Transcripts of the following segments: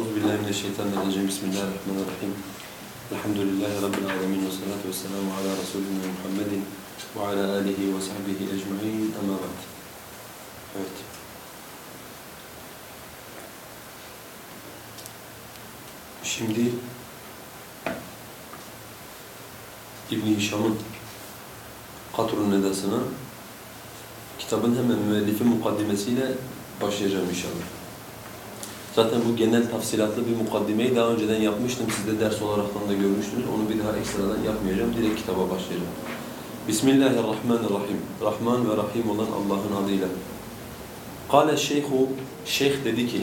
Euzu billahi mineşşeytanirracim. Bismillahirrahmanirrahim. Elhamdülillahi rabbil alamin ve salatu vesselamu ala resulina Muhammedin ve ala alihi ve sahbihi ecmaîn. Amma ba'd. Evet. Şimdi İbn Hişam'ın Katrun Nedası'na kitabın hemen müellifin mukaddimesiyle başlayacağım inşallah. Zaten bu genel tafsilatlı bir mukaddimeyi daha önceden yapmıştım. Siz de ders olaraktan da görmüştünüz. Onu bir daha ekstradan yapmayacağım. Direkt kitaba başlayacağım. Bismillahirrahmanirrahim. Rahman ve Rahim olan Allah'ın adıyla. Kale şeyhu, şeyh dedi ki,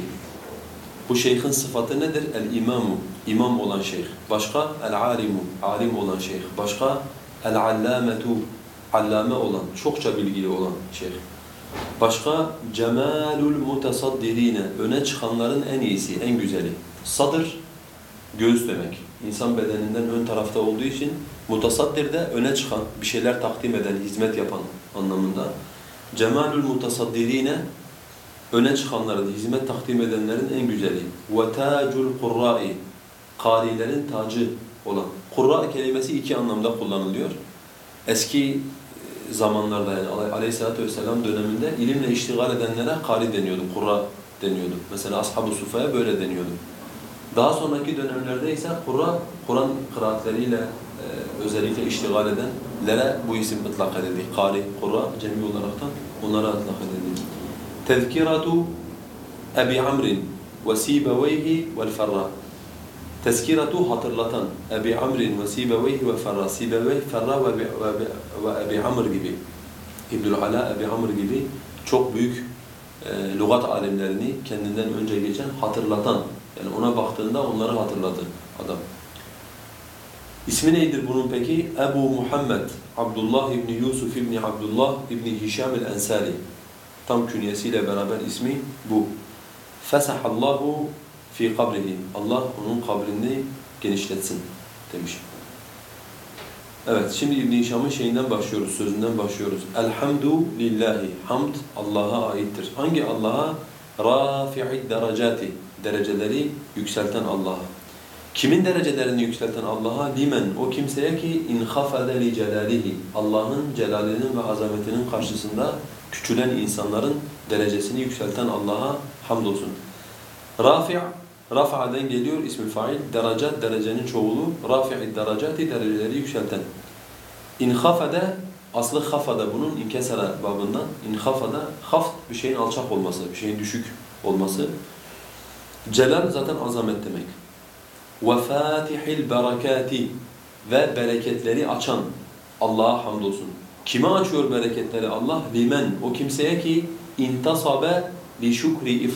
bu şeyhin sıfatı nedir? El-imamu, imam olan şeyh. Başka el-alimu, alim olan şeyh. Başka el-allametu, allame olan, çokça bilgili olan şeyh. Başka cemalul mutasaddirine, öne çıkanların en iyisi, en güzeli. Sadır, göğüs demek. İnsan bedeninden ön tarafta olduğu için mutasaddir de öne çıkan, bir şeyler takdim eden, hizmet yapan anlamında. Cemalul mutasaddirine, öne çıkanların, hizmet takdim edenlerin en güzeli. Ve tacul kurra'i, karilerin tacı olan. Kurra kelimesi iki anlamda kullanılıyor. Eski zamanlarda yani Aleyhisselatü Vesselam döneminde ilimle iştigal edenlere kari deniyordu, kurra deniyordu. Mesela Ashab-ı Sufa'ya böyle deniyordu. Daha sonraki dönemlerde ise kurra, Kur'an kıraatleriyle e, özellikle iştigal edenlere bu isim ıtlak edildi. Kari, kurra cemi olaraktan onlara ıtlak edildi. Tezkiratu Ebi Amrin ve Sibeveyhi. Tezkiratu hatırlatan Ebi Amrin ve Sibeveyhi ve Ferra. Sibeveyh, Ferra ve, ve, Ebi Amr gibi. İbnül Ala, Ebi Amr gibi çok büyük e, lügat alimlerini kendinden önce geçen hatırlatan. Yani ona baktığında onları hatırladı adam. İsmi neydir bunun peki? Ebu Muhammed Abdullah İbni Yusuf İbni Abdullah İbni Hişam el-Ensari. Tam künyesiyle beraber ismi bu. Fesahallahu fi kabrihi. Allah onun kabrini genişletsin demiş. Evet, şimdi İbn Hişam'ın şeyinden başlıyoruz, sözünden başlıyoruz. Elhamdu lillahi. Hamd Allah'a aittir. Hangi Allah'a? Rafi'id derecati. Dereceleri yükselten Allah'a. Kimin derecelerini yükselten Allah'a? Limen. O kimseye ki inhafade li celalihi. Allah'ın celalinin ve azametinin karşısında küçülen insanların derecesini yükselten Allah'a hamdolsun. Rafi' Rafa'dan geliyor ismi fail. Derecat derecenin çoğulu. Rafi'id derecati dereceleri yükselten. İnhafade aslı hafada bunun inkesara babından. İnhafada haft bir şeyin alçak olması, bir şeyin düşük olması. Celal zaten azamet demek. Fatihil berekati ve bereketleri açan Allah'a hamdolsun. Kime açıyor bereketleri Allah? Limen o kimseye ki intasabe li şükri.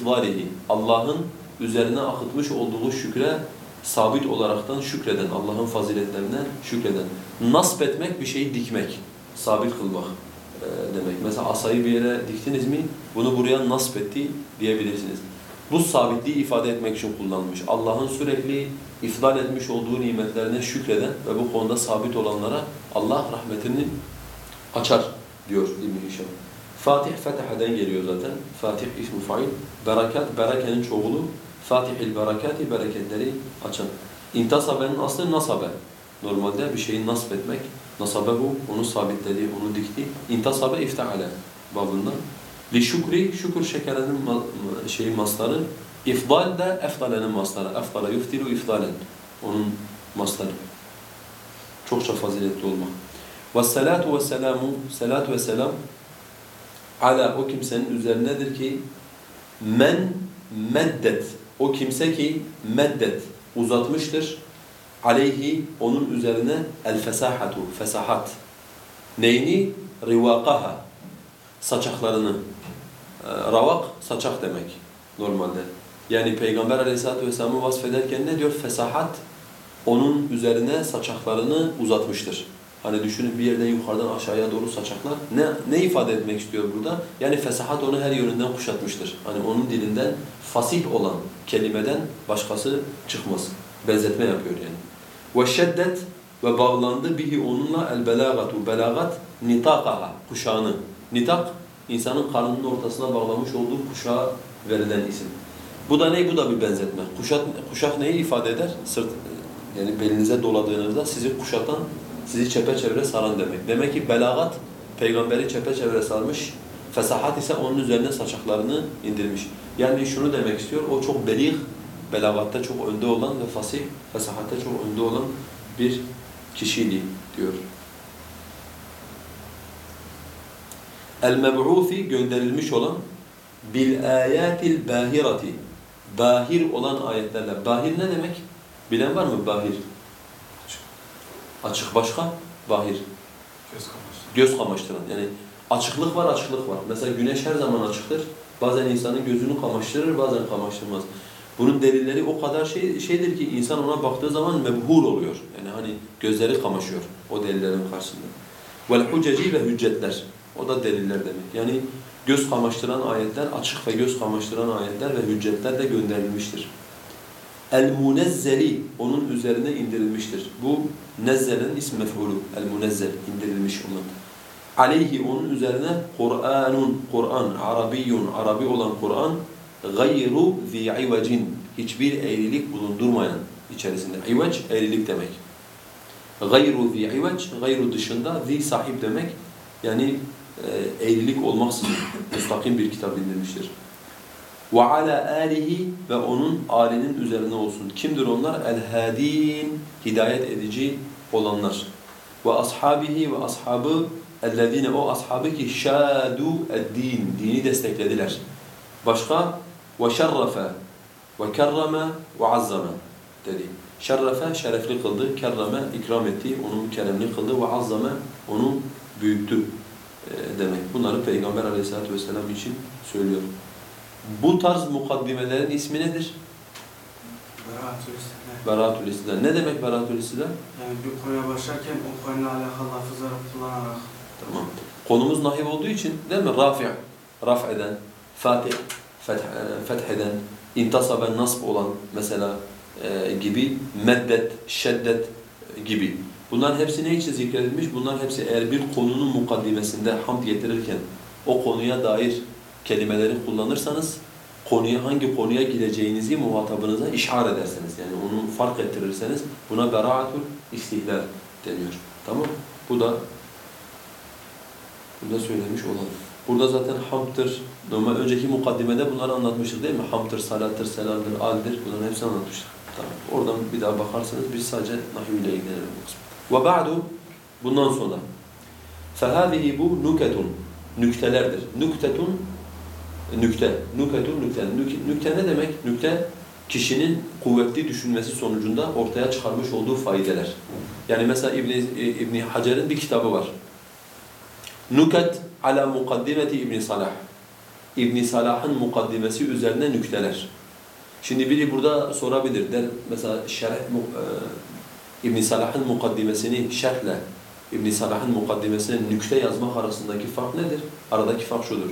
Allah'ın üzerine akıtmış olduğu şükre sabit olaraktan şükreden, Allah'ın faziletlerine şükreden. Nasp etmek bir şeyi dikmek, sabit kılmak e, demek. Mesela asayı bir yere diktiniz mi, bunu buraya nasp etti diyebilirsiniz. Bu sabitliği ifade etmek için kullanılmış. Allah'ın sürekli ifdal etmiş olduğu nimetlerine şükreden ve bu konuda sabit olanlara Allah rahmetini açar diyor İbn-i Hişam. Fatih, Fetiha'den geliyor zaten. Fatih ismi fail. Berekat, berekenin çoğulu. Fatihil berekati, bereketleri açan. İntasabenin aslı nasabe. Normalde bir şeyi nasp etmek. Nasabe bu, onu sabitledi, onu dikti. İntasabe ifteale babından. Li şükri, şükür şekerinin şeyi masları. İfdal de eftalenin masları. Eftale yuftiru iftalen. Onun masları. Çokça faziletli olmak. Vesselamu, salatu ve selam ala o kimsenin üzerinedir ki men meddet o kimse ki meddet uzatmıştır. Aleyhi onun üzerine el fesahatu fesahat. Neyni rivakaha saçaklarını. Ravak saçak demek normalde. Yani Peygamber Aleyhisselatü Vesselam'ı vasfederken ne diyor? Fesahat onun üzerine saçaklarını uzatmıştır. Hani düşünün bir yerden yukarıdan aşağıya doğru saçaklar. Ne, ne ifade etmek istiyor burada? Yani fesahat onu her yönünden kuşatmıştır. Hani onun dilinden fasih olan kelimeden başkası çıkmaz. Benzetme yapıyor yani. Ve şeddet ve bağlandı bihi onunla el belagatu belagat nitakaha kuşağını. Nitak insanın karnının ortasına bağlamış olduğu kuşağa verilen isim. Bu da ne? Bu da bir benzetme. Kuşak, kuşak neyi ifade eder? Sırt, yani belinize doladığınızda sizi kuşatan, sizi çepeçevre saran demek. Demek ki belagat peygamberi çepeçevre sarmış, fesahat ise onun üzerine saçaklarını indirmiş. Yani şunu demek istiyor, o çok belig, belagatta çok önde olan ve fasih, fesahatte çok önde olan bir kişiydi diyor. El-meb'ufi gönderilmiş olan bil ayatil bahirati bahir olan ayetlerle. Bahir ne demek? Bilen var mı bahir? Açık başka? Bahir. Göz kamaştı. Göz kamaştıran. Yani açıklık var, açıklık var. Mesela güneş her zaman açıktır. Bazen insanın gözünü kamaştırır, bazen kamaştırmaz. Bunun delilleri o kadar şey şeydir ki insan ona baktığı zaman mebhur oluyor. Yani hani gözleri kamaşıyor o delillerin karşısında. Huceci ve hüccetler. O da deliller demek. Yani göz kamaştıran ayetler, açık ve göz kamaştıran ayetler ve hüccetler de gönderilmiştir. El-munezzeli onun üzerine indirilmiştir. Bu nezzelenin ism mef'ulü. El-munezzel indirilmiş onun. Aleyhi onun üzerine Kur'anun, Kur'an, Arabiyyun, Arabi olan Kur'an gayru zi ivacin hiçbir eğrilik bulundurmayan içerisinde. İvac eğrilik demek. Gayru zi ivac, gayru dışında zi sahip demek. Yani e, eğrilik olmaksızın müstakim bir kitap indirmiştir. Ve ala alihi ve onun alinin üzerine olsun. Kimdir onlar? El-hadin, hidayet edici olanlar. Ve ashabihi ve ashabı ellezine o ashabı ki şadu ed-din, dini desteklediler. Başka kerreme ve azzame dedi. Şerrefe şerefli kıldı, kerreme ikram etti, onu keremli kıldı ve azzame onu büyüttü e, demek. Bunları Peygamber Aleyhisselatü vesselam için söylüyor. Bu tarz mukaddimelerin ismi nedir? Beratül İstidlal. Ne demek Beratül İstidlal? Yani bir konuya başlarken o konuyla alakalı lafızları kullanarak Tamam. Konumuz nahiv olduğu için değil mi? Rafi', raf eden, fatih, e, fetheden, intasaben nasb olan mesela e, gibi, meddet, şeddet e, gibi. Bunların hepsi ne için zikredilmiş? Bunların hepsi eğer bir konunun mukaddimesinde hamd getirirken o konuya dair kelimeleri kullanırsanız konuya hangi konuya gireceğinizi muhatabınıza işaret ederseniz yani onu fark ettirirseniz buna beraatul istihlal deniyor. Tamam? Bu da burada söylemiş olalım. Burada zaten hamdır. Normal önceki mukaddimede bunları anlatmıştık değil mi? Hamdır, salattır, selamdır, aldir. Bunların hepsini anlatmıştık. Tamam. Oradan bir daha bakarsanız biz sadece nahiv ile ilgilenelim bu kısmı. Ve ba'du bundan sonra فَهَذِهِ bu nuketun nüktelerdir. Nüktetun nükte. Nüketun nükte. Nük- Nükte ne demek? Nükte kişinin kuvvetli düşünmesi sonucunda ortaya çıkarmış olduğu faydeler. Yani mesela İbn İbn Hacer'in bir kitabı var. Nuket ala mukaddimeti İbn Salah. İbn Salah'ın mukaddimesi üzerine nükteler. Şimdi biri burada sorabilir. Der mesela şerh e, İbn Salah'ın mukaddimesini şerhle İbn Salah'ın mukaddimesine nükte yazmak arasındaki fark nedir? Aradaki fark şudur.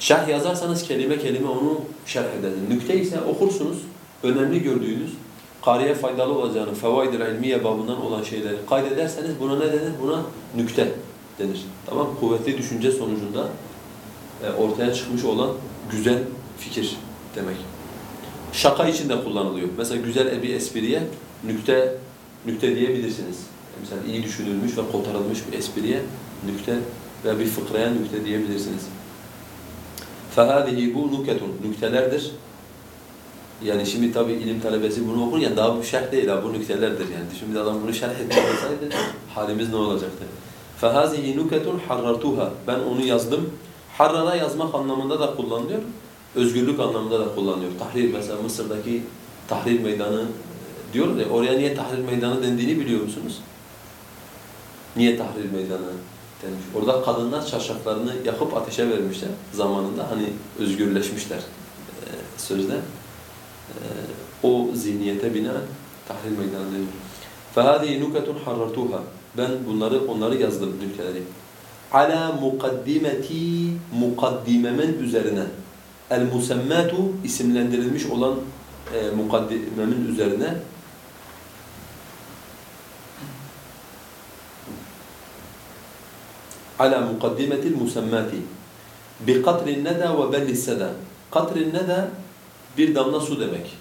Şerh yazarsanız kelime kelime onu şerh edersiniz. Nükte ise okursunuz, önemli gördüğünüz, kariye faydalı olacağını, fevaid-i ilmiye babından olan şeyleri kaydederseniz buna ne denir? Buna nükte denir. Tamam mı? Kuvvetli düşünce sonucunda e, ortaya çıkmış olan güzel fikir demek. Şaka için de kullanılıyor. Mesela güzel bir espriye nükte nükte diyebilirsiniz. Mesela iyi düşünülmüş ve kotarılmış bir espriye nükte ve bir fıkraya nükte diyebilirsiniz. فَهَذِهِ bu nuketun, nüktelerdir. Yani şimdi tabi ilim talebesi bunu okur ya daha bu şerh değil ha bu nüktelerdir yani. Şimdi adam bunu şerh etmiş olsaydı halimiz ne olacaktı? فَهَذِهِ nuketun harrartuha. Ben onu yazdım. Harrara yazmak anlamında da kullanılıyor. Özgürlük anlamında da kullanılıyor. Tahrir mesela Mısır'daki tahrir meydanı e, diyor ya oraya niye tahrir meydanı dendiğini biliyor musunuz? Niye tahrir meydanı denmiş? Orada kadınlar çarşaflarını yakıp ateşe vermişler zamanında hani özgürleşmişler e, sözde. E, o zihniyete binaen tahrir meydanı deniyor. فَهَذِهِ نُكَةٌ حَرَّرْتُوهَا ben bunları, onları yazdım nükteleri. ala mukaddimeti mukaddimemin üzerine el musemmatu isimlendirilmiş olan e, mukaddimemin üzerine ala mukaddimetil musemmati bi katrin neda ve bellis seda katrin neda bir damla su demek.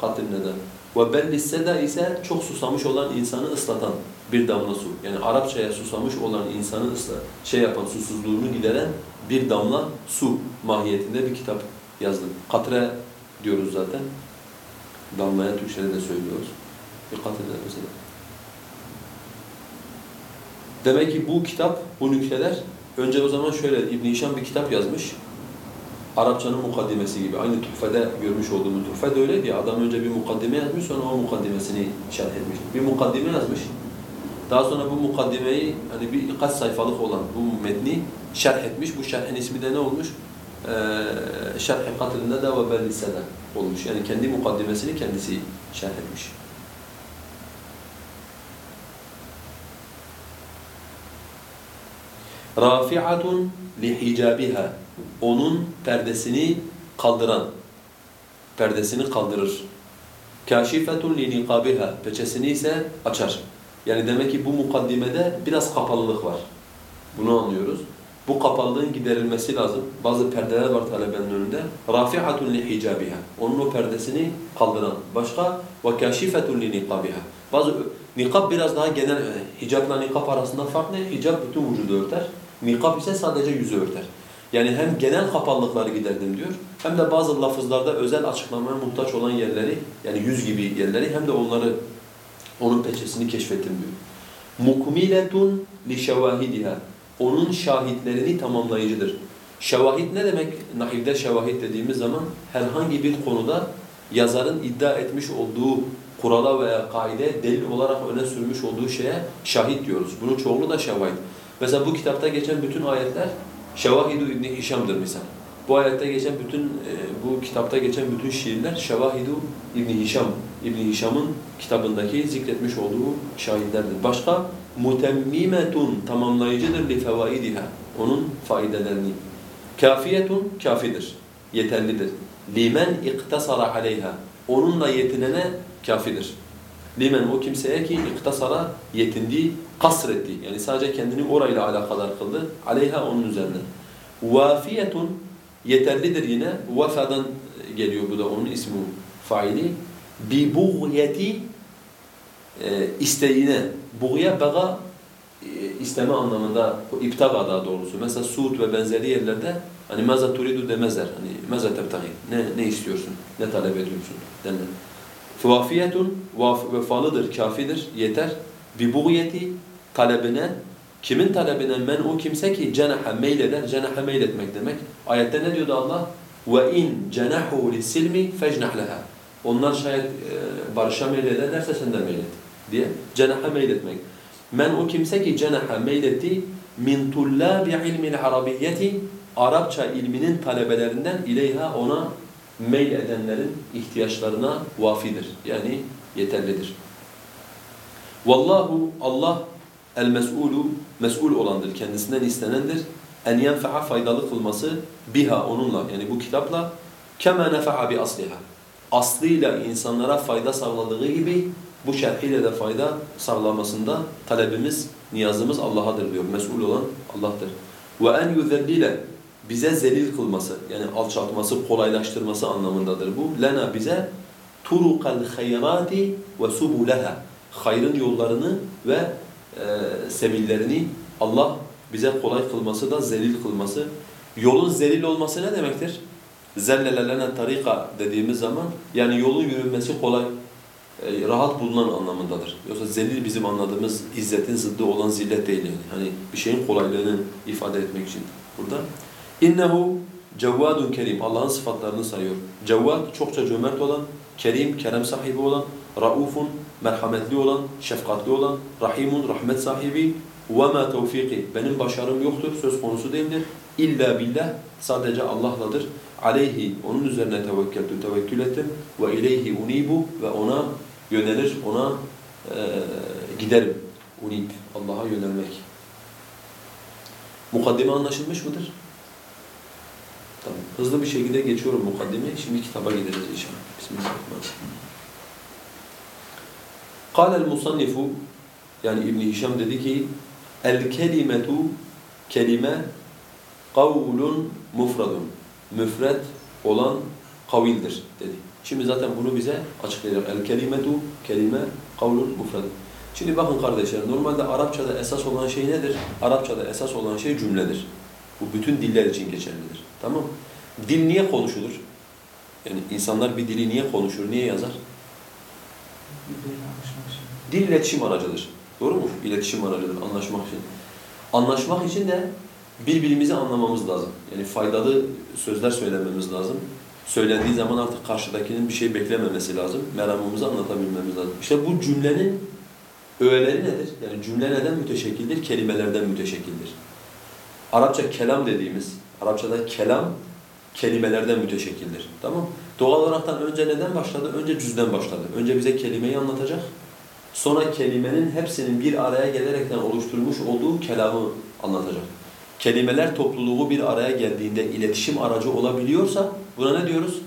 Katr neden. Ve bellisseda ise çok susamış olan insanı ıslatan bir damla su. Yani Arapçaya susamış olan insanı ısla, şey yapan, susuzluğunu gideren bir damla su mahiyetinde bir kitap yazdım. Katre diyoruz zaten. Damlaya Türkçe'de de söylüyoruz. Bir katre mesela. Demek ki bu kitap, bu nükteler, önce o zaman şöyle İbn Hişam bir kitap yazmış. Arapçanın mukaddimesi gibi. Aynı Tuhfe'de görmüş olduğumuz Tuhfe'de öyleydi ya. Adam önce bir mukaddime yazmış sonra o mukaddimesini şerh etmiş. Bir mukaddime yazmış. Daha sonra bu mukaddimeyi hani bir birkaç sayfalık olan bu metni şerh etmiş. Bu şerhin ismi de ne olmuş? Ee, Şerh-i Katil'inde de ve Bellise'de olmuş. Yani kendi mukaddimesini kendisi şerh etmiş. Rafi'atun lihicabiha. Onun perdesini kaldıran. Perdesini kaldırır. Kâşifetun li niqabiha. Peçesini ise açar. Yani demek ki bu mukaddimede biraz kapalılık var. Bunu anlıyoruz. Bu kapalılığın giderilmesi lazım. Bazı perdeler var talebenin önünde. Rafi'atun li hicabiha. Onun o perdesini kaldıran. Başka ve kâşifetun li niqabiha. Bazı nikab biraz daha genel. Hicapla nikab arasında fark ne? Hicap bütün vücudu örter. Nikab ise sadece yüzü örter. Yani hem genel kapalılıkları giderdim diyor, hem de bazı lafızlarda özel açıklamaya muhtaç olan yerleri, yani yüz gibi yerleri hem de onları, onun peçesini keşfettim diyor. Mukmiletun li şevahidiha. Onun şahitlerini tamamlayıcıdır. Şevahid ne demek? Nahivde şevahid dediğimiz zaman herhangi bir konuda yazarın iddia etmiş olduğu kurala veya kaide delil olarak öne sürmüş olduğu şeye şahit diyoruz. Bunun çoğulu da şevahid. Mesela bu kitapta geçen bütün ayetler Şevahidu İbni Hişam'dır misal. Bu ayette geçen bütün, e, bu kitapta geçen bütün şiirler Şevahidu İbni Hişam, İbni Hişam'ın kitabındaki zikretmiş olduğu şahitlerdir. Başka mutemmimetun tamamlayıcıdır li fevaidiha. Onun faidelerini. Kafiyetun kafidir. Yeterlidir. Limen iktasara aleyha. Onunla yetinene kafidir. Limen o kimseye ki iktasara yetindi, kasretti. Yani sadece kendini orayla alakadar kıldı. Aleyha onun üzerine. Vafiyetun yeterlidir yine. Vafadan geliyor bu da onun ismi faili. Bi buğyeti e, isteğine. Buğya baga e, isteme anlamında iptaga daha doğrusu. Mesela Suud ve benzeri yerlerde hani maza turidu demezler. Hani maza tebtagi. Ne ne istiyorsun? Ne talep ediyorsun? derler. Vafiyetun vefalıdır, kafidir, yeter. Bi buğyeti talebine kimin talebine men o kimse ki cenaha meyleder, cenaha meyletmek demek. Ayette ne diyordu Allah? Ve in cenahu lisilmi fecnah leha. Onlar şayet e, barışa meylederlerse sen de meylet diye. Cenaha meyletmek. Men o kimse ki cenaha meyletti min tullabi ilmil arabiyyeti Arapça ilminin talebelerinden ileyha ona meyl edenlerin ihtiyaçlarına vafidir. Yani yeterlidir. Vallahu Allah el mes'ulu mes'ul olandır. Kendisinden istenendir. En yenfe'a faydalı kılması biha onunla yani bu kitapla kema nefa'a bi asliha. Aslıyla insanlara fayda sağladığı gibi bu şerhiyle de fayda sağlamasında talebimiz, niyazımız Allah'adır diyor. Mes'ul olan Allah'tır. Ve en yuzellile bize zelil kılması yani alçaltması, kolaylaştırması anlamındadır bu. Lena bize turukal hayrati ve subulaha. Hayrın yollarını ve e, sebillerini Allah bize kolay kılması da zelil kılması. Yolun zelil olması ne demektir? Zellelelene tarika dediğimiz zaman yani yolun yürünmesi kolay, e, rahat bulunan anlamındadır. Yoksa zelil bizim anladığımız izzetin zıddı olan zillet değil yani. Hani bir şeyin kolaylığını ifade etmek için burada. İnnehu cevvadun kerim. Allah'ın sıfatlarını sayıyor. Cevvad çokça cömert olan, kerim, kerem sahibi olan, raufun, merhametli olan, şefkatli olan, rahimun, rahmet sahibi ma tevfiki. Benim başarım yoktur, söz konusu değildir. İlla billah, sadece Allah'ladır. Aleyhi, onun üzerine tevekkeltü, tevekkül ettim. Ve ileyhi unibu ve ona yönelir, ona e, giderim. Unib, Allah'a yönelmek. Mukaddime anlaşılmış mıdır? Tamam. Hızlı bir şekilde geçiyorum mukaddime. Şimdi kitaba gideriz inşallah. Bismillahirrahmanirrahim. قال المصنف yani İbn Hişam dedi ki el kelimetu kelime kavlun mufradun müfret olan kavildir dedi. Şimdi zaten bunu bize açıklayacak. El kelimetu kelime kavlun mufrad. Şimdi bakın kardeşler normalde Arapçada esas olan şey nedir? Arapçada esas olan şey cümledir. Bu bütün diller için geçerlidir. Tamam? Dil niye konuşulur? Yani insanlar bir dili niye konuşur, niye yazar? Dil iletişim aracıdır. Doğru mu? İletişim aracıdır, anlaşmak için. Anlaşmak için de birbirimizi anlamamız lazım. Yani faydalı sözler söylememiz lazım. Söylendiği zaman artık karşıdakinin bir şey beklememesi lazım. Meramımızı anlatabilmemiz lazım. İşte bu cümlenin öğeleri nedir? Yani cümle neden müteşekkildir? Kelimelerden müteşekkildir. Arapça kelam dediğimiz, Arapçada kelam kelimelerden müteşekkildir. Tamam Doğal olaraktan önce neden başladı? Önce cüzden başladı. Önce bize kelimeyi anlatacak. Sonra kelimenin hepsinin bir araya gelerekten oluşturmuş olduğu kelamı anlatacak. Kelimeler topluluğu bir araya geldiğinde iletişim aracı olabiliyorsa buna ne diyoruz?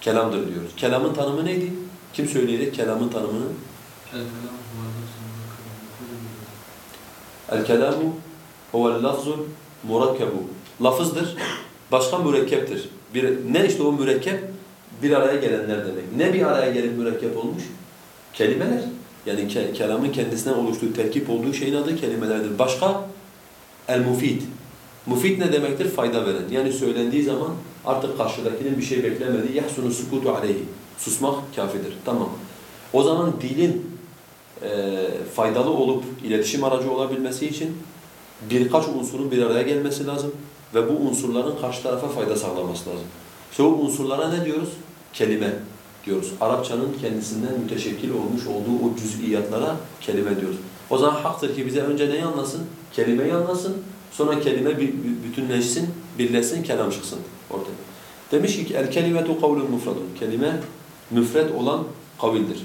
Kelamdır diyoruz. Kelamın tanımı neydi? Kim söyleyecek kelamın tanımını? El kelamu huvel lafzul murakkebu. Lafızdır, başka mürekkeptir. Bir, ne işte o mürekkep? Bir araya gelenler demek. Ne bir araya gelip mürekkep olmuş? Kelimeler. Yani ke kelamın kendisinden oluştuğu, terkip olduğu şeyin adı kelimelerdir. Başka? El-mufid. Mufid ne demektir? Fayda veren. Yani söylendiği zaman artık karşıdakinin bir şey beklemediği yahsunu sukutu aleyhi. Susmak kafidir. Tamam. O zaman dilin e, faydalı olup iletişim aracı olabilmesi için birkaç unsurun bir araya gelmesi lazım ve bu unsurların karşı tarafa fayda sağlaması lazım. İşte unsurlara ne diyoruz? Kelime diyoruz. Arapçanın kendisinden müteşekkil olmuş olduğu o cüz'iyatlara kelime diyoruz. O zaman haktır ki bize önce neyi anlasın? Kelimeyi anlasın. Sonra kelime bütünleşsin, birleşsin, kelam çıksın ortaya. Demiş ki el kelimetu kavlun mufradun. Kelime müfred olan kavildir.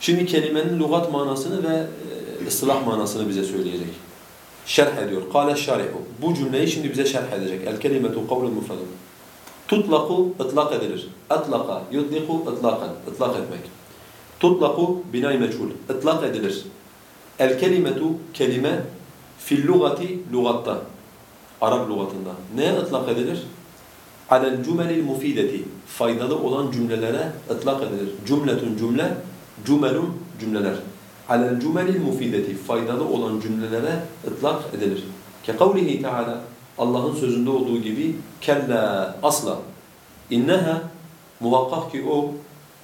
Şimdi kelimenin lügat manasını ve e, ıslah manasını bize söyleyecek. Şerh ediyor. Kâle şarihu. Bu cümleyi şimdi bize şerh edecek. El kelimetu kavlun mufradun. Tutlaku ıtlak edilir. Atlaka yudliku ıtlakan. Itlak etmek. Tutlaku binay meçhul. Itlak edilir. El kelimetu kelime fil lugati lugatta. Arap lugatında. Neye ıtlak edilir? Alel cümelil mufideti. Faydalı olan cümlelere ıtlak edilir. Cümletun cümle, cümelun cümleler. Alel cümelil mufideti. Faydalı olan cümlelere ıtlak edilir. Ke kavlihi teala. Allah'ın sözünde olduğu gibi kella asla. İnneha muhakkak ki o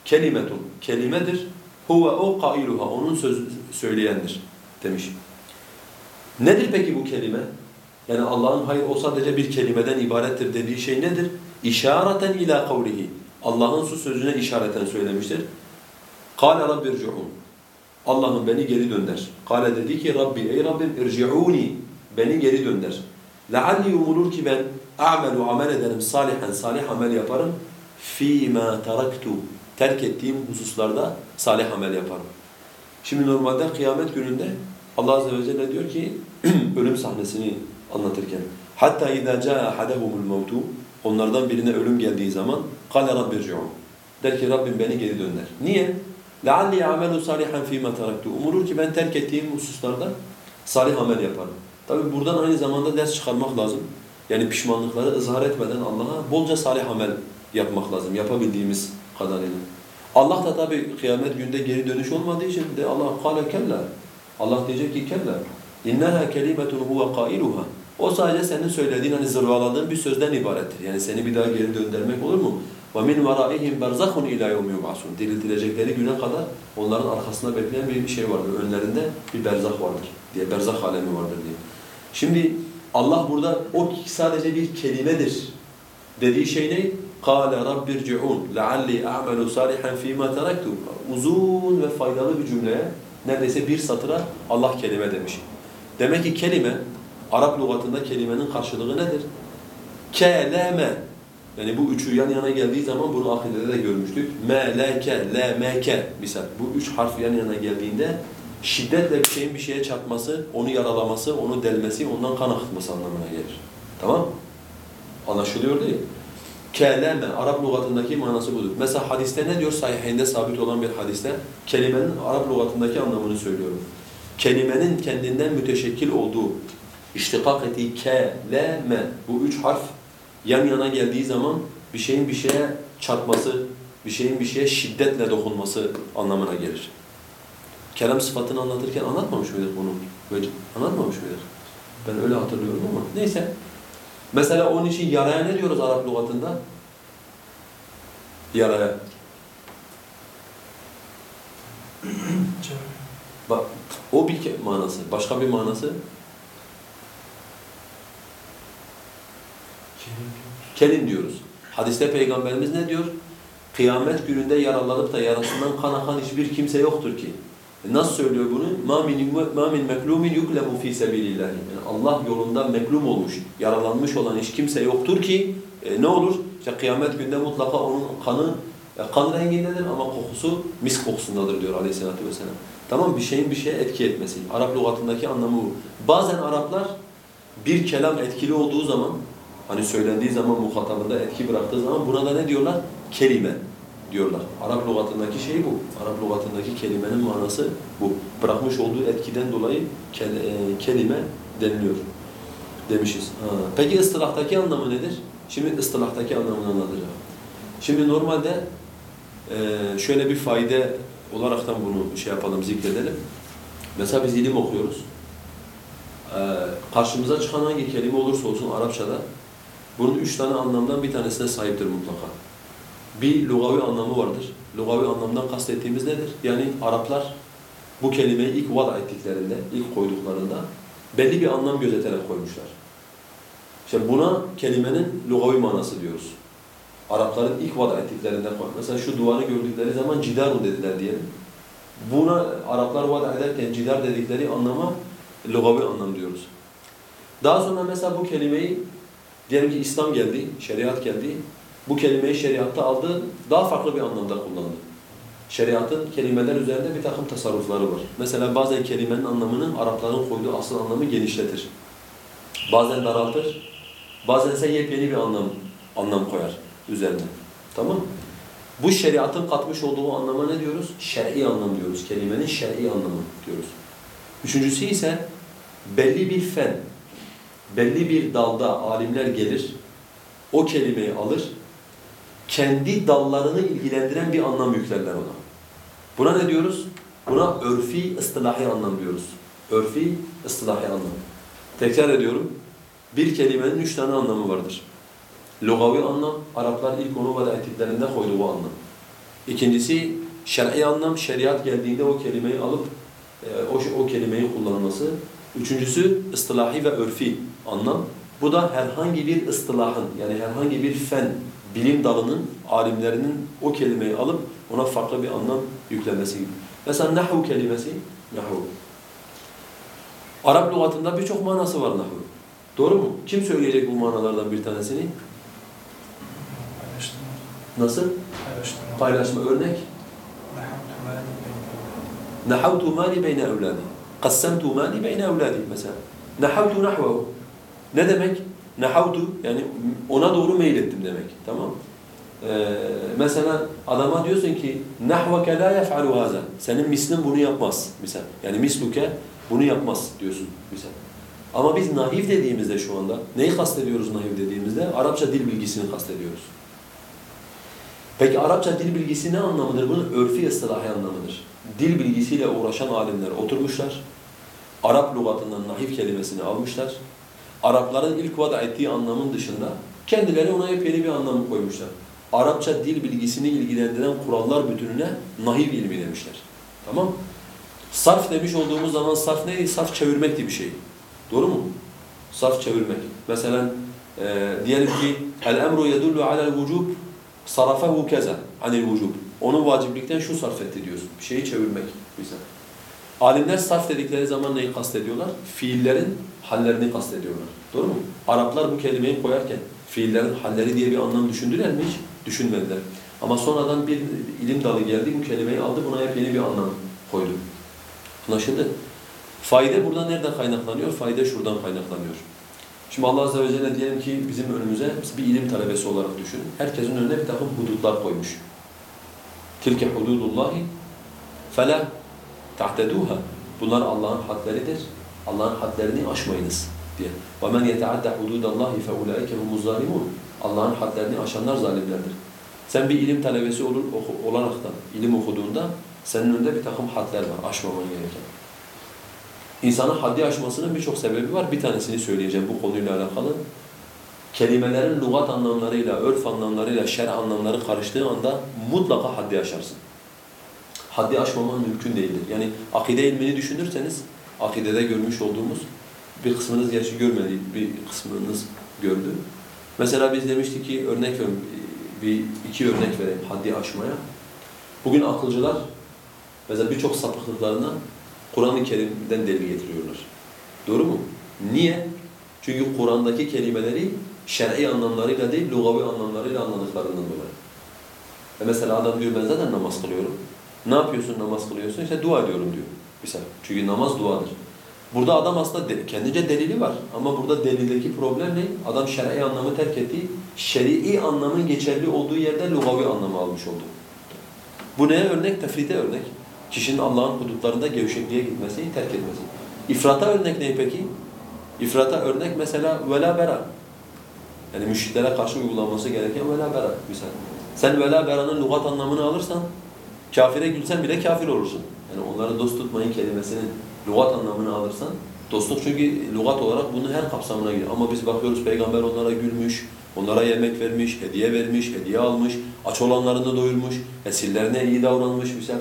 kelimetun kelimedir. Huve o kailuha onun söz söyleyendir demiş. Nedir peki bu kelime? Yani Allah'ın hayır o sadece bir kelimeden ibarettir dediği şey nedir? İşareten ila kavlihi. Allah'ın su sözüne işareten söylemiştir. Kâle rabbi irci'un. Allah'ım beni geri dönder. Kale dedi ki Rabbi ey Rabbim irci'uni beni geri dönder. Lealli umulur ki ben a'melu amel ederim salihen salih amel yaparım. Fîmâ teraktu terk ettiğim hususlarda salih amel yaparım. Şimdi normalde kıyamet gününde Allah Azze ve Celle diyor ki ölüm sahnesini anlatırken hatta idâ câ'a hadehumul mevtu onlardan birine ölüm geldiği zaman kale rabbirci'un der ki Rabbim beni geri dönder. Niye? لَعَلِّي عَمَلُ صَالِحًا فِيمَا تَرَكْتُ Umulur ki ben terk ettiğim hususlarda salih amel yaparım. Tabi buradan aynı zamanda ders çıkarmak lazım. Yani pişmanlıkları ızhar etmeden Allah'a bolca salih amel yapmak lazım. Yapabildiğimiz kadarıyla. Allah da tabi kıyamet günde geri dönüş olmadığı için de Allah kâle kella. Allah diyecek ki kella. İnneha kelimetun huve kailuha. O sadece senin söylediğin hani zırvaladığın bir sözden ibarettir. Yani seni bir daha geri döndürmek olur mu? وَمِنْ وَرَائِهِمْ بَرْزَخٌ اِلَى يَوْمِ يُبْعَثُونَ Diriltilecekleri güne kadar onların arkasında bekleyen bir şey vardır. Önlerinde bir berzah vardır diye. Berzah alemi vardır diye. Şimdi Allah burada o sadece bir kelimedir dediği şey ne? قَالَ رَبِّ ارْجِعُونَ لَعَلِّي أَعْمَلُ صَالِحًا ف۪ي مَا تَرَكْتُ Uzun ve faydalı bir cümleye neredeyse bir satıra Allah kelime demiş. Demek ki kelime, Arap lügatında kelimenin karşılığı nedir? Keleme. yani bu üçü yan yana geldiği zaman bunu akidede de görmüştük. Me, leke, le, meke misal. Bu üç harf yan yana geldiğinde şiddetle bir şeyin bir şeye çarpması, onu yaralaması, onu delmesi, ondan kan akıtması anlamına gelir. Tamam Anlaşılıyor değil Keleme, Arap lügatındaki manası budur. Mesela hadiste ne diyor? Sahihinde sabit olan bir hadiste. Kelimenin Arap lügatındaki anlamını söylüyorum. Kelimenin kendinden müteşekkil olduğu, iştikak ettiği keleme, bu üç harf yan yana geldiği zaman bir şeyin bir şeye çarpması, bir şeyin bir şeye şiddetle dokunması anlamına gelir. Kelam sıfatını anlatırken anlatmamış mıydık bunu? Böyle anlatmamış mıydık? Ben öyle hatırlıyorum ama neyse. Mesela onun için yaraya ne diyoruz Arap lügatında? Yaraya. Bak o bir manası. Başka bir manası kelim diyoruz. Hadiste peygamberimiz ne diyor? Kıyamet gününde yaralanıp da yarasından kan akan hiçbir kimse yoktur ki. E Nasıl söylüyor bunu? مَا مِنْ مَا مِنْ مَكْلُومٍ يُكْلَمُ ف۪ي سَب۪يلِ اللّٰهِ Yani Allah yolunda meklum olmuş, yaralanmış olan hiç kimse yoktur ki e, ne olur? İşte kıyamet günde mutlaka onun kanı e, kan rengindedir ama kokusu mis kokusundadır diyor aleyhissalatü vesselam. Tamam bir şeyin bir şeye etki etmesi. Arap lügatındaki anlamı bu. Bazen Araplar bir kelam etkili olduğu zaman hani söylendiği zaman muhatabında etki bıraktığı zaman buna da ne diyorlar? Kelime diyorlar. Arap lügatındaki şey bu. Arap lügatındaki kelimenin manası bu. Bırakmış olduğu etkiden dolayı kel, e, kelime deniliyor demişiz. Ha. Peki ıstılahtaki anlamı nedir? Şimdi ıstılahtaki anlamını anlatacağım. Şimdi normalde e, şöyle bir fayda olaraktan bunu şey yapalım, zikredelim. Mesela biz ilim okuyoruz. E, karşımıza çıkan hangi kelime olursa olsun Arapçada bunun üç tane anlamdan bir tanesine sahiptir mutlaka. Bir lugavi anlamı vardır. Lugavi anlamdan kastettiğimiz nedir? Yani Araplar bu kelimeyi ilk vada ettiklerinde, ilk koyduklarında belli bir anlam gözeterek koymuşlar. İşte buna kelimenin lugavi manası diyoruz. Arapların ilk vada ettiklerinde koy. Mesela şu duvarı gördükleri zaman cidarun dediler diyelim. Buna Araplar vada ederken cidar dedikleri anlama lugavi anlam diyoruz. Daha sonra mesela bu kelimeyi diyelim ki İslam geldi, şeriat geldi. Bu kelimeyi şeriatta aldı, daha farklı bir anlamda kullandı. Şeriatın kelimeler üzerinde bir takım tasarrufları var. Mesela bazen kelimenin anlamını Arapların koyduğu asıl anlamı genişletir. Bazen daraltır, bazen ise yepyeni bir anlam anlam koyar üzerine. Tamam Bu şeriatın katmış olduğu anlama ne diyoruz? Şer'i anlam diyoruz. Kelimenin şer'i anlamı diyoruz. Üçüncüsü ise belli bir fen, belli bir dalda alimler gelir, o kelimeyi alır, kendi dallarını ilgilendiren bir anlam yüklerler ona. Buna ne diyoruz? Buna örfi, ıstılahi anlam diyoruz. Örfi, ıstılahi anlam. Tekrar ediyorum. Bir kelimenin üç tane anlamı vardır. Lugavi anlam, Araplar ilk onu vada ettiklerinde koydu bu anlam. İkincisi, şer'i anlam, şeriat geldiğinde o kelimeyi alıp e, o, o kelimeyi kullanması. Üçüncüsü, ıstılahi ve örfi anlam. Bu da herhangi bir ıstılahın, yani herhangi bir fen, bilim dalının, alimlerinin o kelimeyi alıp ona farklı bir anlam yüklemesi gibi. Mesela nahu kelimesi, nahu. Arap lügatında birçok manası var nahu. Doğru mu? Kim söyleyecek bu manalardan bir tanesini? Paylaştırma. Nasıl? Paylaştırma. Paylaşma örnek. Nahavtu mali beyne evladi. Kassemtu mali beyne evladi mesela. Nahavtu nahvehu. Ne demek? Nahavtu yani ona doğru meylettim demek. Tamam ee, mesela adama diyorsun ki nahveke la yef'alu haza. Senin mislin bunu yapmaz misal. Yani misluke bunu yapmaz diyorsun misal. Ama biz nahiv dediğimizde şu anda neyi kastediyoruz nahiv dediğimizde? Arapça dil bilgisini kastediyoruz. Peki Arapça dil bilgisi ne anlamıdır? Bunun örfi ıslahi anlamıdır. Dil bilgisiyle uğraşan alimler oturmuşlar. Arap lügatından nahiv kelimesini almışlar. Arapların ilk vada ettiği anlamın dışında kendileri ona yepyeni bir anlam koymuşlar. Arapça dil bilgisini ilgilendiren kurallar bütününe nahiv ilmi demişler. Tamam Sarf demiş olduğumuz zaman sarf neydi? Sarf çevirmek diye bir şey. Doğru mu? Sarf çevirmek. Mesela e, diyelim ki el emru yedullu alel vücub sarafehu keza anil vücub. Onu vaciblikten şu sarf etti diyorsun. Bir şeyi çevirmek mesela. Alimler sarf dedikleri zaman neyi kastediyorlar? Fiillerin hallerini kastediyorlar. Doğru mu? Araplar bu kelimeyi koyarken fiillerin halleri diye bir anlam düşündüler mi hiç? Düşünmediler. Ama sonradan bir ilim dalı geldi, bu kelimeyi aldı, buna hep yeni bir anlam koydu. Anlaşıldı? Fayda burada nereden kaynaklanıyor? Fayda şuradan kaynaklanıyor. Şimdi Allah Azze ve Celle diyelim ki bizim önümüze bir ilim talebesi olarak düşünün. Herkesin önüne bir takım hudutlar koymuş. Tilke hududullahi fela ta'teduha. Bunlar Allah'ın hadleridir. Allah'ın hadlerini aşmayınız diye. وَمَنْ يَتَعَدَّ حُدُودَ اللّٰهِ فَاُولَٰئِكَ هُمُ الظَّالِمُونَ Allah'ın hadlerini aşanlar zalimlerdir. Sen bir ilim talebesi olur, oku, olarak da ilim okuduğunda senin önünde bir takım hadler var, aşmaman gereken. İnsanın haddi aşmasının birçok sebebi var. Bir tanesini söyleyeceğim bu konuyla alakalı. Kelimelerin lügat anlamlarıyla, örf anlamlarıyla, şer anlamları karıştığı anda mutlaka haddi aşarsın. Haddi aşmaman mümkün değildir. Yani akide ilmini düşünürseniz, akidede görmüş olduğumuz bir kısmınız gerçi görmedi, bir kısmınız gördü. Mesela biz demiştik ki örnek bir iki örnek vereyim haddi aşmaya. Bugün akılcılar mesela birçok sapıklıklarına Kur'an-ı Kerim'den delil getiriyorlar. Doğru mu? Niye? Çünkü Kur'an'daki kelimeleri şer'i anlamlarıyla değil, lugavi anlamlarıyla anladıklarından dolayı. E mesela adam diyor ben zaten namaz kılıyorum. Ne yapıyorsun namaz kılıyorsun? İşte dua ediyorum diyor. Mesela. Çünkü namaz duadır. Burada adam aslında de, kendince delili var. Ama burada delildeki problem ne? Adam şer'i anlamı terk etti. Şer'i anlamın geçerli olduğu yerde lugavi anlamı almış oldu. Bu neye örnek? Tefrite örnek. Kişinin Allah'ın hudutlarında gevşekliğe gitmesi, terk etmesi. İfrata örnek ne peki? İfrata örnek mesela vela bera. Yani müşriklere karşı uygulanması gereken vela bera misal. Sen vela bera'nın lügat anlamını alırsan kafire gülsen bile kafir olursun. Yani onları dost tutmayın kelimesinin lügat anlamını alırsan dostluk çünkü lügat olarak bunun her kapsamına giriyor. Ama biz bakıyoruz peygamber onlara gülmüş, onlara yemek vermiş, hediye vermiş, hediye almış, aç olanlarını doyurmuş, esirlerine iyi davranmış misal.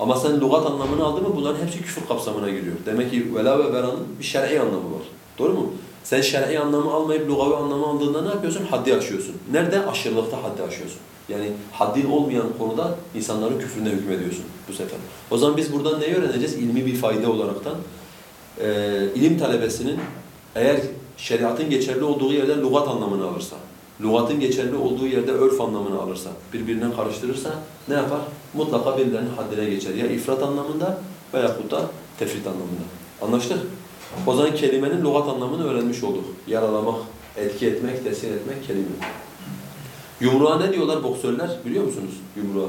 Ama sen lügat anlamını aldın mı bunların hepsi küfür kapsamına giriyor. Demek ki vela ve beranın bir şer'i anlamı var. Doğru mu? Sen şer'i anlamı almayıp lugavi anlamı aldığında ne yapıyorsun? Haddi aşıyorsun. Nerede? Aşırılıkta haddi aşıyorsun. Yani haddin olmayan konuda insanların küfrüne hükmediyorsun bu sefer. O zaman biz buradan neyi öğreneceğiz? İlmi bir fayda olaraktan. Ee, ilim talebesinin eğer şeriatın geçerli olduğu yerde lügat anlamını alırsa, lügatın geçerli olduğu yerde örf anlamını alırsa, birbirine karıştırırsa ne yapar? Mutlaka birilerinin haddine geçer. Ya ifrat anlamında veya da tefrit anlamında. Anlaştık? O zaman kelimenin lügat anlamını öğrenmiş olduk. Yaralamak, etki etmek, tesir etmek kelime. Yumruğa ne diyorlar boksörler biliyor musunuz yumruğa?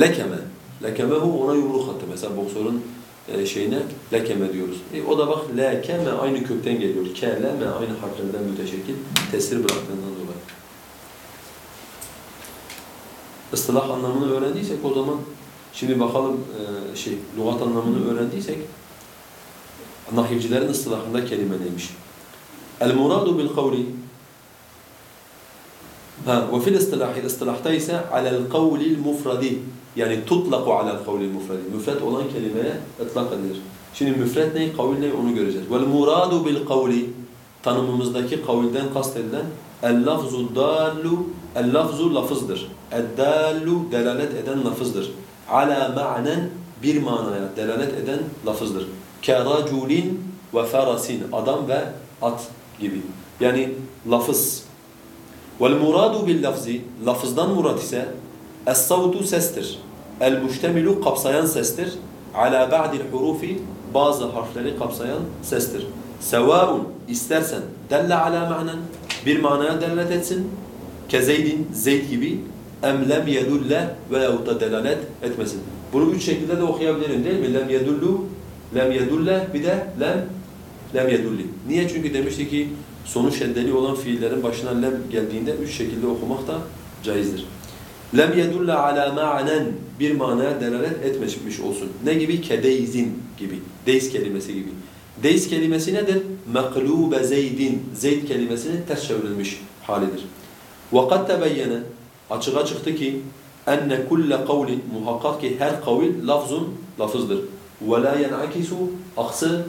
Lekeme. Lekemehu ona yumruk attı. Mesela boksörün e, şeyine lekeme diyoruz. E, o da bak lekeme aynı kökten geliyor. Keleme aynı harflerden müteşekkil. Tesir bıraktığından dolayı. Istılah anlamını öğrendiysek o zaman Şimdi bakalım e, şey lügat anlamını öğrendiysek nahivcilerin ıstılahında kelime neymiş? El muradu bil kavli Ha, ve fil istilahi, istilahta ise alel kavlil mufradi. Yani tutlaku alel kavlil mufradi. Müfret olan kelimeye ıtlak edilir. Şimdi müfret ne, kavil ne onu göreceğiz. Vel muradu bil kavli. Tanımımızdaki kavilden kastedilen el lafzu dallu, el lafzu lafızdır. El dallu delalet eden lafızdır. Ala ma'nen bir manaya delalet eden lafızdır. Keraculin ve farasin adam ve at gibi. Yani lafız. Vel muradu bil lafzi lafızdan murat ise es-savtu sestir. El muştemilu kapsayan sestir. Ala ba'dil hurufi bazı harfleri kapsayan sestir. Sevaun istersen delle ala ma'nen bir manaya delalet etsin. Kezeydin zeyd gibi em lem yedulle veyahut da delalet etmesin. Bunu üç şekilde de okuyabilirim değil mi? Lem yedullu, lem yedulle bir de lem lem yedulli. Niye? Çünkü demişti ki sonu şeddeli olan fiillerin başına lem geldiğinde üç şekilde okumak da caizdir. Lem yedulle ala ma'nen bir manaya delalet etmemiş olsun. Ne gibi? Kedeyzin gibi. Deys kelimesi gibi. Deys kelimesi nedir? Meklube zeydin. Zeyd kelimesinin ters çevrilmiş halidir. وَقَدْ تَبَيَّنَ açığa çıktı ki enne kulle kavlin muhakkak ki her kavil lafzun lafızdır. Ve la yen'akisu aksı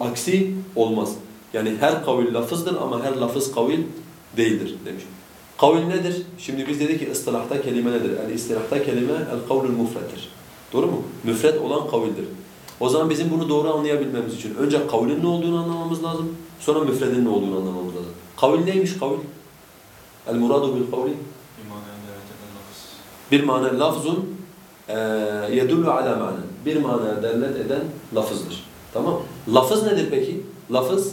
aksi olmaz. Yani her kavil lafızdır ama her lafız kavil değildir demiş. Kavil nedir? Şimdi biz dedik ki ıstılahta kelime nedir? El istilahta kelime el kavlul mufrettir. Doğru mu? Müfret olan kavildir. O zaman bizim bunu doğru anlayabilmemiz için önce kavlin ne olduğunu anlamamız lazım. Sonra müfredin ne olduğunu anlamamız lazım. Kavil neymiş kavil? El muradu bil kavli bir mana lafzun yedullu ala manen. Bir manaya delalet eden lafızdır. Tamam Lafız nedir peki? Lafız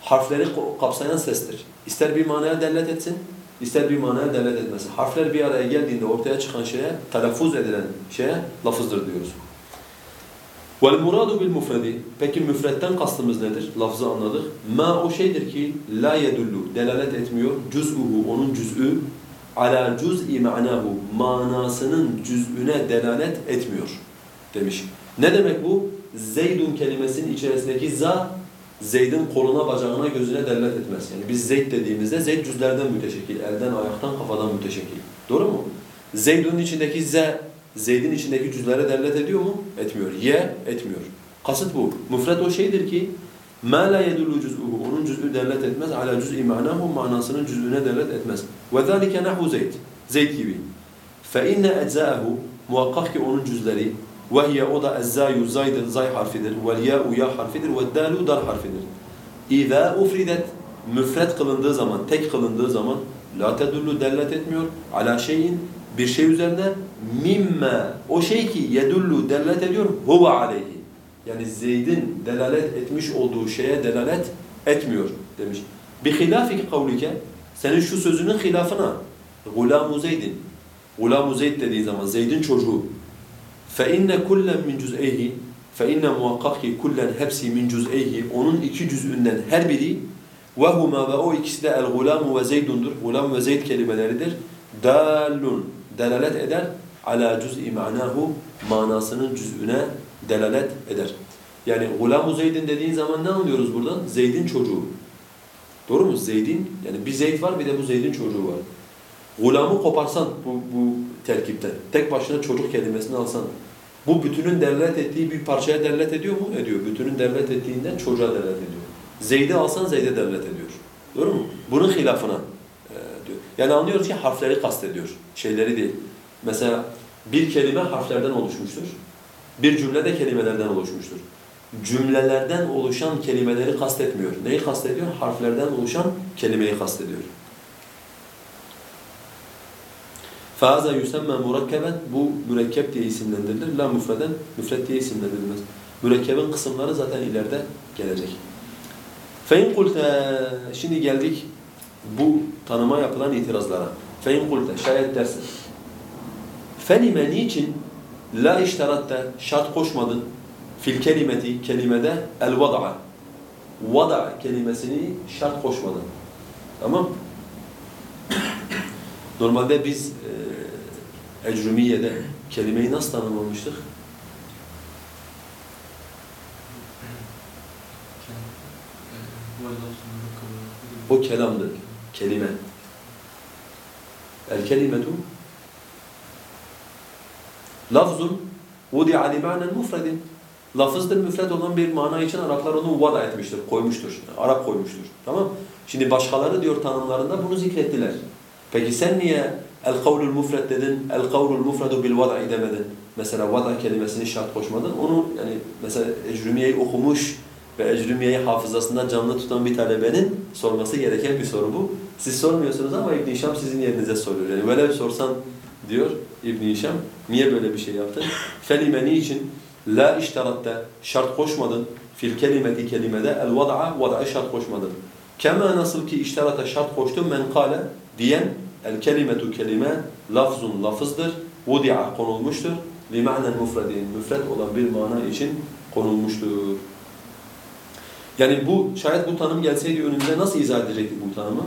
harfleri kapsayan sestir. İster bir manaya delalet etsin, ister bir manaya delalet etmesin. Harfler bir araya geldiğinde ortaya çıkan şeye, telaffuz edilen şeye lafızdır diyoruz. Bil mufredi. Peki müfretten kastımız nedir? Lafzı anladık. Ma o şeydir ki la yedullu delalet etmiyor. Cüz'uhu onun cüz'ü ala cüz'i ma'nahu manasının cüz'üne delalet etmiyor demiş. Ne demek bu? Zeydun kelimesinin içerisindeki za Zeyd'in koluna, bacağına, gözüne delalet etmez. Yani biz Zeyd dediğimizde Zeyd cüzlerden müteşekkil, elden, ayaktan, kafadan müteşekkil. Doğru mu? Zeydun içindeki z Zeyd'in içindeki cüzlere delalet ediyor mu? Etmiyor. Ye etmiyor. Kasıt bu. Müfret o şeydir ki مَا لَا يَدُلُّ cüz'uhu Onun cüz'ü delalet etmez. عَلَى cüz'i مَعْنَهُ Manasının cüz'üne delalet etmez. وَذَٰلِكَ نَحُ Zeyd. Zeyd gibi. فَاِنَّ اَجْزَاءَهُ Muhakkak ki onun cüzleri وَهِيَ o da اَزَّايُ zaydır, zay harfidir. وَالْيَاءُ ya harfidir. وَالدَّالُ dal harfidir. اِذَا ufridet Müfret kılındığı zaman, tek kılındığı zaman la tedullu delalet etmiyor. Ala şeyin bir şey üzerinde mimme o şey ki yedullu delalet ediyor huve aleyhi. Yani Zeyd'in delalet etmiş olduğu şeye delalet etmiyor demiş. Bi hilafiki kavlike senin şu sözünün hilafına gulamu Zeyd'in gulamu Zeyd dediği zaman Zeyd'in çocuğu min cüz'eyhi fe inne muhakkak ki kullen hepsi min cüz'eyhi onun iki cüz'ünden her biri huma ve o ikisi de el gulamu ve zeydundur. Gulam ve zeyd kelimeleridir. Dallun delalet eder ala cüz'i ma'nahu manasının cüz'üne delalet eder. Yani gulamu zeydin dediğin zaman ne anlıyoruz buradan? Zeydin çocuğu. Doğru mu? Zeydin yani bir zeyd var bir de bu zeydin çocuğu var. Gulamı koparsan bu, bu terkipten, tek başına çocuk kelimesini alsan, bu bütünün delalet ettiği bir parçaya delalet ediyor mu? Ediyor. Bütünün delalet ettiğinden çocuğa delalet ediyor. Zeyd'i alsan Zeyd'e delalet ediyor. Doğru mu? Bunun hilafına e, diyor. Yani anlıyoruz ki harfleri kastediyor. Şeyleri değil. Mesela bir kelime harflerden oluşmuştur. Bir cümle de kelimelerden oluşmuştur. Cümlelerden oluşan kelimeleri kastetmiyor. Neyi kastediyor? Harflerden oluşan kelimeyi kastediyor. فَهَذَا يُسَمَّى murakkeben Bu mürekkep diye isimlendirilir. La müfreden, müfret diye isimlendirilmez. Mürekkebin kısımları zaten ileride gelecek. فَاِنْ قُلْتَ Şimdi geldik bu tanıma yapılan itirazlara. فَاِنْ قُلْتَ Şayet dersin. فَلِمَ niçin La işteratte şart koşmadın fil kelimeti kelimede el vada'a vada kelimesini şart koşmadın. Tamam Normalde biz e, Ecrumiye'de kelimeyi nasıl tanımlamıştık? O kelamdır. Kelime. El kelimetu lafzun vudi'a li ma'nen mufredin. Lafızdır müfred olan bir mana için Araplar onu vada etmiştir, koymuştur. Arap koymuştur. Tamam? Şimdi başkaları diyor tanımlarında bunu zikrettiler. Peki sen niye el kavlul mufred dedin, el kavlul mufredu bil vada'i demedin? Mesela vada kelimesini şart koşmadın. Onu yani mesela Ecrumiye'yi okumuş ve Ecrumiye'yi hafızasında canlı tutan bir talebenin sorması gereken bir soru bu. Siz sormuyorsunuz ama İbn Hişam sizin yerinize soruyor. Yani velev sorsan diyor İbn Hişam niye böyle bir şey yaptın? Felime niçin la işteratte şart koşmadın fil kelimeti kelimede el vada'a vada'a şart koşmadın. Kema nasıl ki işterata şart koştun men kale diyen el kelimetu kelime lafzun lafızdır vudi'a konulmuştur li ma'nen mufredin müfred olan bir mana için konulmuştur. Yani bu şayet bu tanım gelseydi önümüze nasıl izah edecektik bu tanımı?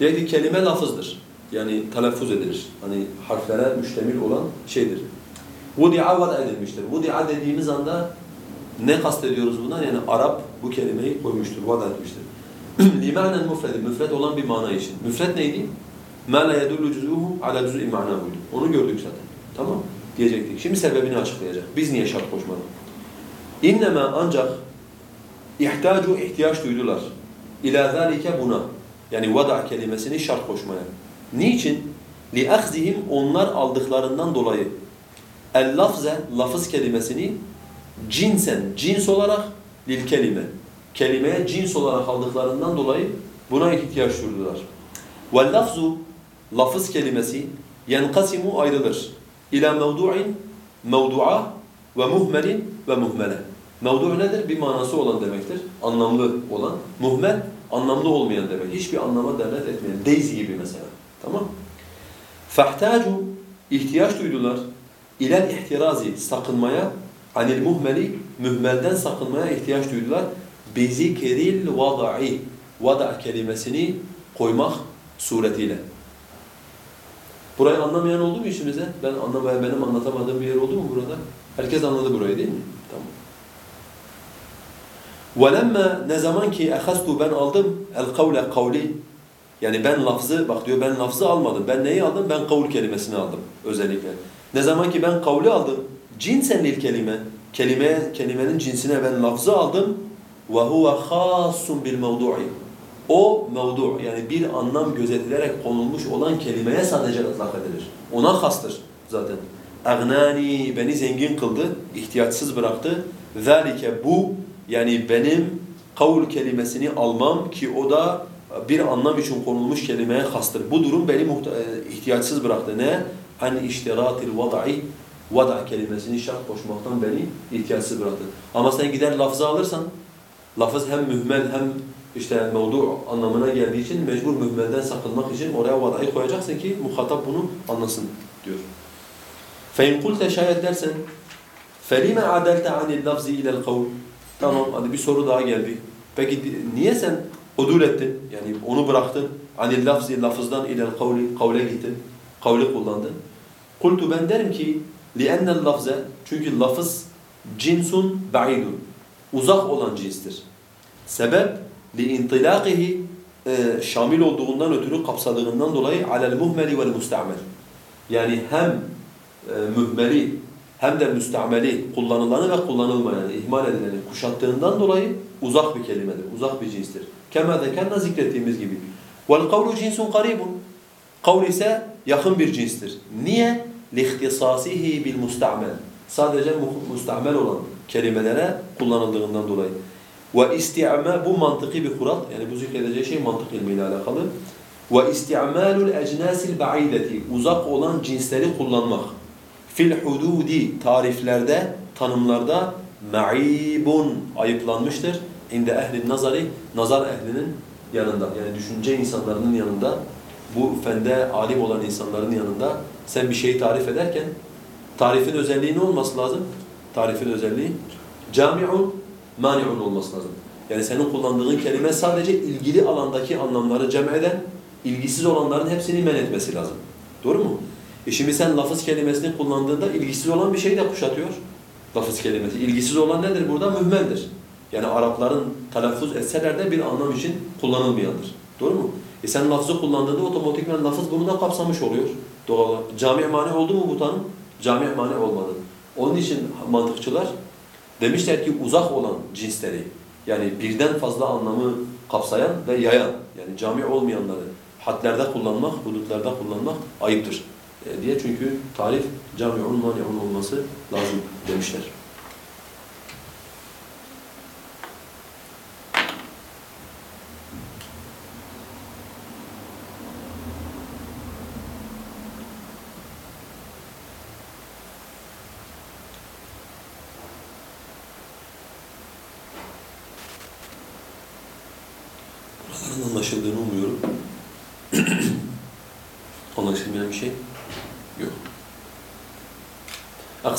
Diyecektik kelime lafızdır Yani telaffuz edilir. Hani harflere müştemil olan şeydir. Vudi'a vada edilmiştir. Vudi'a dediğimiz anda ne kastediyoruz bundan? Yani Arap bu kelimeyi koymuştur, vada etmiştir. Limanen müfredi, müfred olan bir mana için. Müfred neydi? مَا لَا يَدُلُّ جُزُوهُ عَلَى جُزُءٍ مَعْنَاهُ Onu gördük zaten. Tamam Diyecektik. Şimdi sebebini açıklayacak. Biz niye şart koşmadık? İnneme ancak ihtacu ihtiyaç duydular. İlâ zâlike buna. Yani vada kelimesini şart koşmaya. Niçin? لِأَخْزِهِمْ Onlar aldıklarından dolayı. El-lafze, lafız kelimesini cinsen, cins olarak lil kelime. Kelimeye cins olarak aldıklarından dolayı buna ihtiyaç duydular. وَاللَّفْزُ Lafız kelimesi yenkasimu ayrılır. İlâ mevdu'in, mevdu'a ve muhmelin ve muhmele. Mevdu nedir? Bir manası olan demektir. Anlamlı olan. Muhmel, anlamlı olmayan demek. Hiçbir anlama delalet etmeyen. Daisy gibi mesela. Tamam فَاحْتَاجُوا ihtiyaç duydular. İlel ihtirazi sakınmaya anil muhmeli mühmelden sakınmaya ihtiyaç duydular. Bizikril vada'i vada kelimesini koymak suretiyle. Burayı anlamayan oldu mu işimize? Ben anlamaya benim anlatamadığım bir yer oldu mu burada? Herkes anladı burayı değil mi? Tamam. وَلَمَّا ne zaman ki اَخَزْتُ ben aldım el kavle kavli yani ben lafzı bak diyor ben lafzı almadım. Ben neyi aldım? Ben kavul kelimesini aldım özellikle. Ne zaman ki ben kavli aldım cinsen lil kelime kelime kelimenin cinsine ben lafzı aldım hasun bil mevdu'i o mevdu yani bir anlam gözetilerek konulmuş olan kelimeye sadece ıtlak edilir. Ona hastır zaten. Agnani beni zengin kıldı, ihtiyaçsız bıraktı. Zalike bu yani benim kavul kelimesini almam ki o da bir anlam için konulmuş kelimeye hastır. Bu durum beni muhta- ihtiyaçsız bıraktı. Ne? An iştiratil vada'i vada kelimesini şart koşmaktan beni ihtiyaçsız bıraktı. Ama sen gider lafzı alırsan lafız hem mühmel hem işte mevdu anlamına geldiği için mecbur mühmelden sakınmak için oraya vadayı koyacaksın ki muhatap bunu anlasın diyor. فَاِنْ قُلْتَ şayet dersen فَلِمَ عَدَلْتَ عَنِ اللَّفْزِ اِلَى الْقَوْلِ Tamam hadi bir soru daha geldi. Peki niye sen udul ettin? Yani onu bıraktın. Anil lafzi lafızdan ilel kavli kavle gittin. Kavli kullandın. Kultu ben derim ki li'ennel lafze çünkü lafız cinsun ba'idun. Uzak olan cinstir. Sebep li'intilaqihi e, şamil olduğundan ötürü kapsadığından dolayı alel muhmeli vel mustamel. Yani hem e, mühmeli hem de müstameli kullanılanı ve kullanılmayanı, ihmal edileni kuşattığından dolayı uzak bir kelimedir, uzak bir cinstir. Kema zekerna zikrettiğimiz gibi. Vel kavlu cinsun karibun. Kavl ise yakın bir cinstir. Niye? لِاخْتِصَاصِهِ بِالْمُسْتَعْمَلِ Sadece mustamel olan kelimelere kullanıldığından dolayı. Ve isti'ma bu mantıki bir kural. Yani bu zikredeceği şey mantık ilmiyle alakalı. Ve isti'malul ecnasil ba'ideti uzak olan cinsleri kullanmak. Fil hududi tariflerde, tanımlarda ma'ibun ayıplanmıştır. İnde ehli nazari nazar ehlinin yanında yani düşünce insanlarının yanında bu fende alim olan insanların yanında sen bir şeyi tarif ederken tarifin özelliği ne olması lazım? Tarifin özelliği cami'un mani'un olması lazım. Yani senin kullandığın kelime sadece ilgili alandaki anlamları cem eden, ilgisiz olanların hepsini men etmesi lazım. Doğru mu? E şimdi sen lafız kelimesini kullandığında ilgisiz olan bir şeyi de kuşatıyor. Lafız kelimesi. İlgisiz olan nedir burada? Mühmeldir. Yani Arapların telaffuz etseler de bir anlam için kullanılmayandır. Doğru mu? E sen lafzı kullandığında otomatikman lafız bunu da kapsamış oluyor. Doğal. Cami mani oldu mu bu tanım? Cami mani olmadı. Onun için mantıkçılar demişler ki uzak olan cinsleri yani birden fazla anlamı kapsayan ve yayan yani cami olmayanları hadlerde kullanmak, hudutlarda kullanmak ayıptır e, diye çünkü tarif cami'un mani'un olması lazım demişler.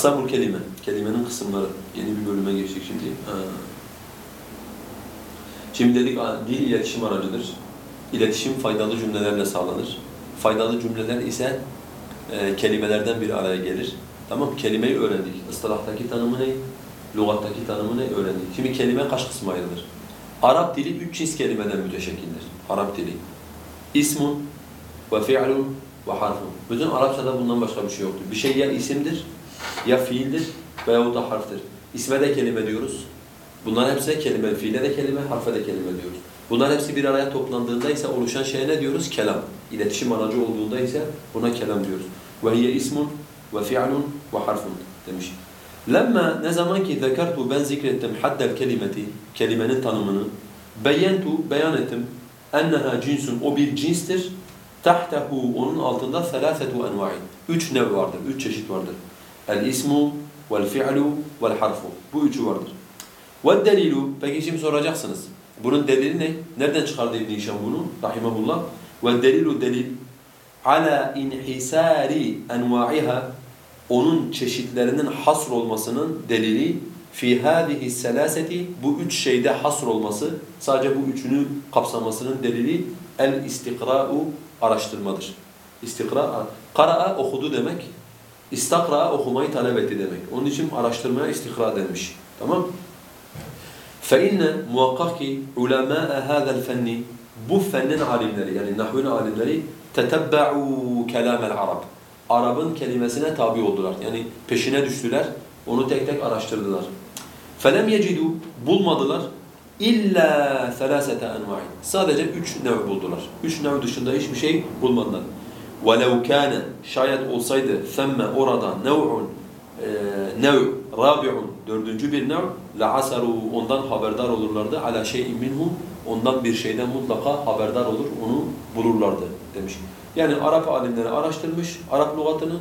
Aksamul kelime. Kelimenin kısımları. Yeni bir bölüme geçtik şimdi. Ha. Şimdi dedik dil iletişim aracıdır. İletişim faydalı cümlelerle sağlanır. Faydalı cümleler ise e, kelimelerden bir araya gelir. Tamam Kelimeyi öğrendik. Istilahtaki tanımı ne? Lügattaki tanımı ne? Öğrendik. Şimdi kelime kaç kısma ayrılır? Arap dili üç cins kelimeden müteşekkildir. Arap dili. İsmun ve fi'lun ve harfun. Bütün Arapçada bundan başka bir şey yoktur. Bir şey ya isimdir, ya fiildir veyahut da harftir. İsme de kelime diyoruz. Bunlar hepsi kelime, fiile de kelime, harfe de kelime diyoruz. Bunlar hepsi bir araya toplandığında ise oluşan şeye ne diyoruz? Kelam. İletişim aracı olduğunda ise buna kelam diyoruz. Hiye ismun ve fi'lun ve harfun demiş. Lemma ne zaman ki zekertu ben zikrettim haddel kelimeti, kelimenin tanımını, beyentu beyan ettim, enneha cinsun, o bir cinstir, tahtehu onun altında selasetu enva'i. Üç nev vardır, üç çeşit vardır. El ismu, vel fi'lu, vel harfu. Bu üçü vardır. Ve delilu, peki şimdi soracaksınız. Bunun delili ne? Nereden çıkardı İbn-i Hişam bunu? Rahimahullah. Ve delilu delil ala inhisari enva'iha onun çeşitlerinin hasr olmasının delili fi hadihi selaseti bu üç şeyde hasr olması sadece bu üçünü kapsamasının delili el istikra'u araştırmadır. İstikra qara'a okudu demek. İstakra okumayı talep etti demek. Onun için araştırmaya istikra denmiş. Tamam? فَاِنَّ muhakkak ki ulemâ'e hâzel fenni bu fennin alimleri yani nahvün alimleri tetebba'u kelamel arab. Arap'ın kelimesine tabi oldular. Yani peşine düştüler. Onu tek tek araştırdılar. فَلَمْ يَجِدُوا bulmadılar illa selasete enva'i. Sadece üç nev buldular. Üç nev dışında hiçbir şey bulmadılar. وَلَوْ كَانَ şayet olsaydı ثَمَّ orada nev'un e, nev rabi'un dördüncü bir nev la'asaru ondan haberdar olurlardı ala şey'in minhu ondan bir şeyden mutlaka haberdar olur onu bulurlardı demiş. Yani Arap alimleri araştırmış Arap lügatını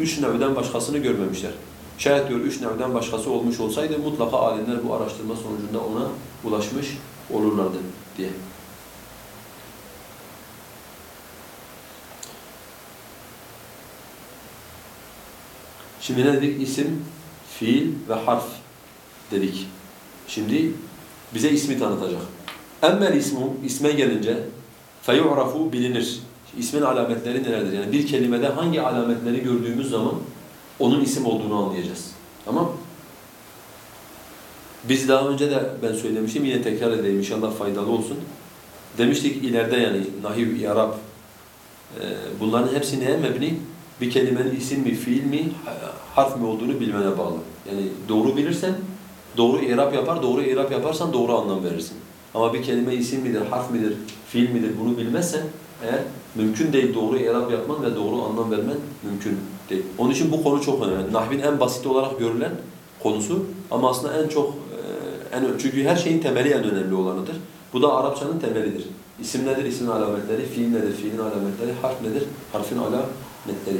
üç nevden başkasını görmemişler. Şayet diyor üç nevden başkası olmuş olsaydı mutlaka alimler bu araştırma sonucunda ona ulaşmış olurlardı diye. Şimdi ne dedik? İsim, fiil ve harf dedik. Şimdi bize ismi tanıtacak. Emmel ismu, isme gelince feyu'rafu bilinir. İsmin alametleri nelerdir? Yani bir kelimede hangi alametleri gördüğümüz zaman onun isim olduğunu anlayacağız. Tamam Biz daha önce de ben söylemiştim, yine tekrar edeyim inşallah faydalı olsun. Demiştik ileride yani nahiv, yarab, e, bunların hepsi neye mebni? Bir kelimenin isim mi, fiil mi, harf mi olduğunu bilmene bağlı. Yani doğru bilirsen doğru irab yapar, doğru irab yaparsan doğru anlam verirsin. Ama bir kelime isim midir, harf midir, fiil midir bunu bilmezsen eğer mümkün değil doğru irab yapman ve doğru anlam vermen mümkün değil. Onun için bu konu çok önemli. Nahvin en basit olarak görülen konusu ama aslında en çok e, en çünkü her şeyin temeli en önemli olanıdır. Bu da Arapçanın temelidir. İsim nedir? İsmin alametleri, fiil nedir? Fiilin alametleri, harf nedir? Harfin alametleri.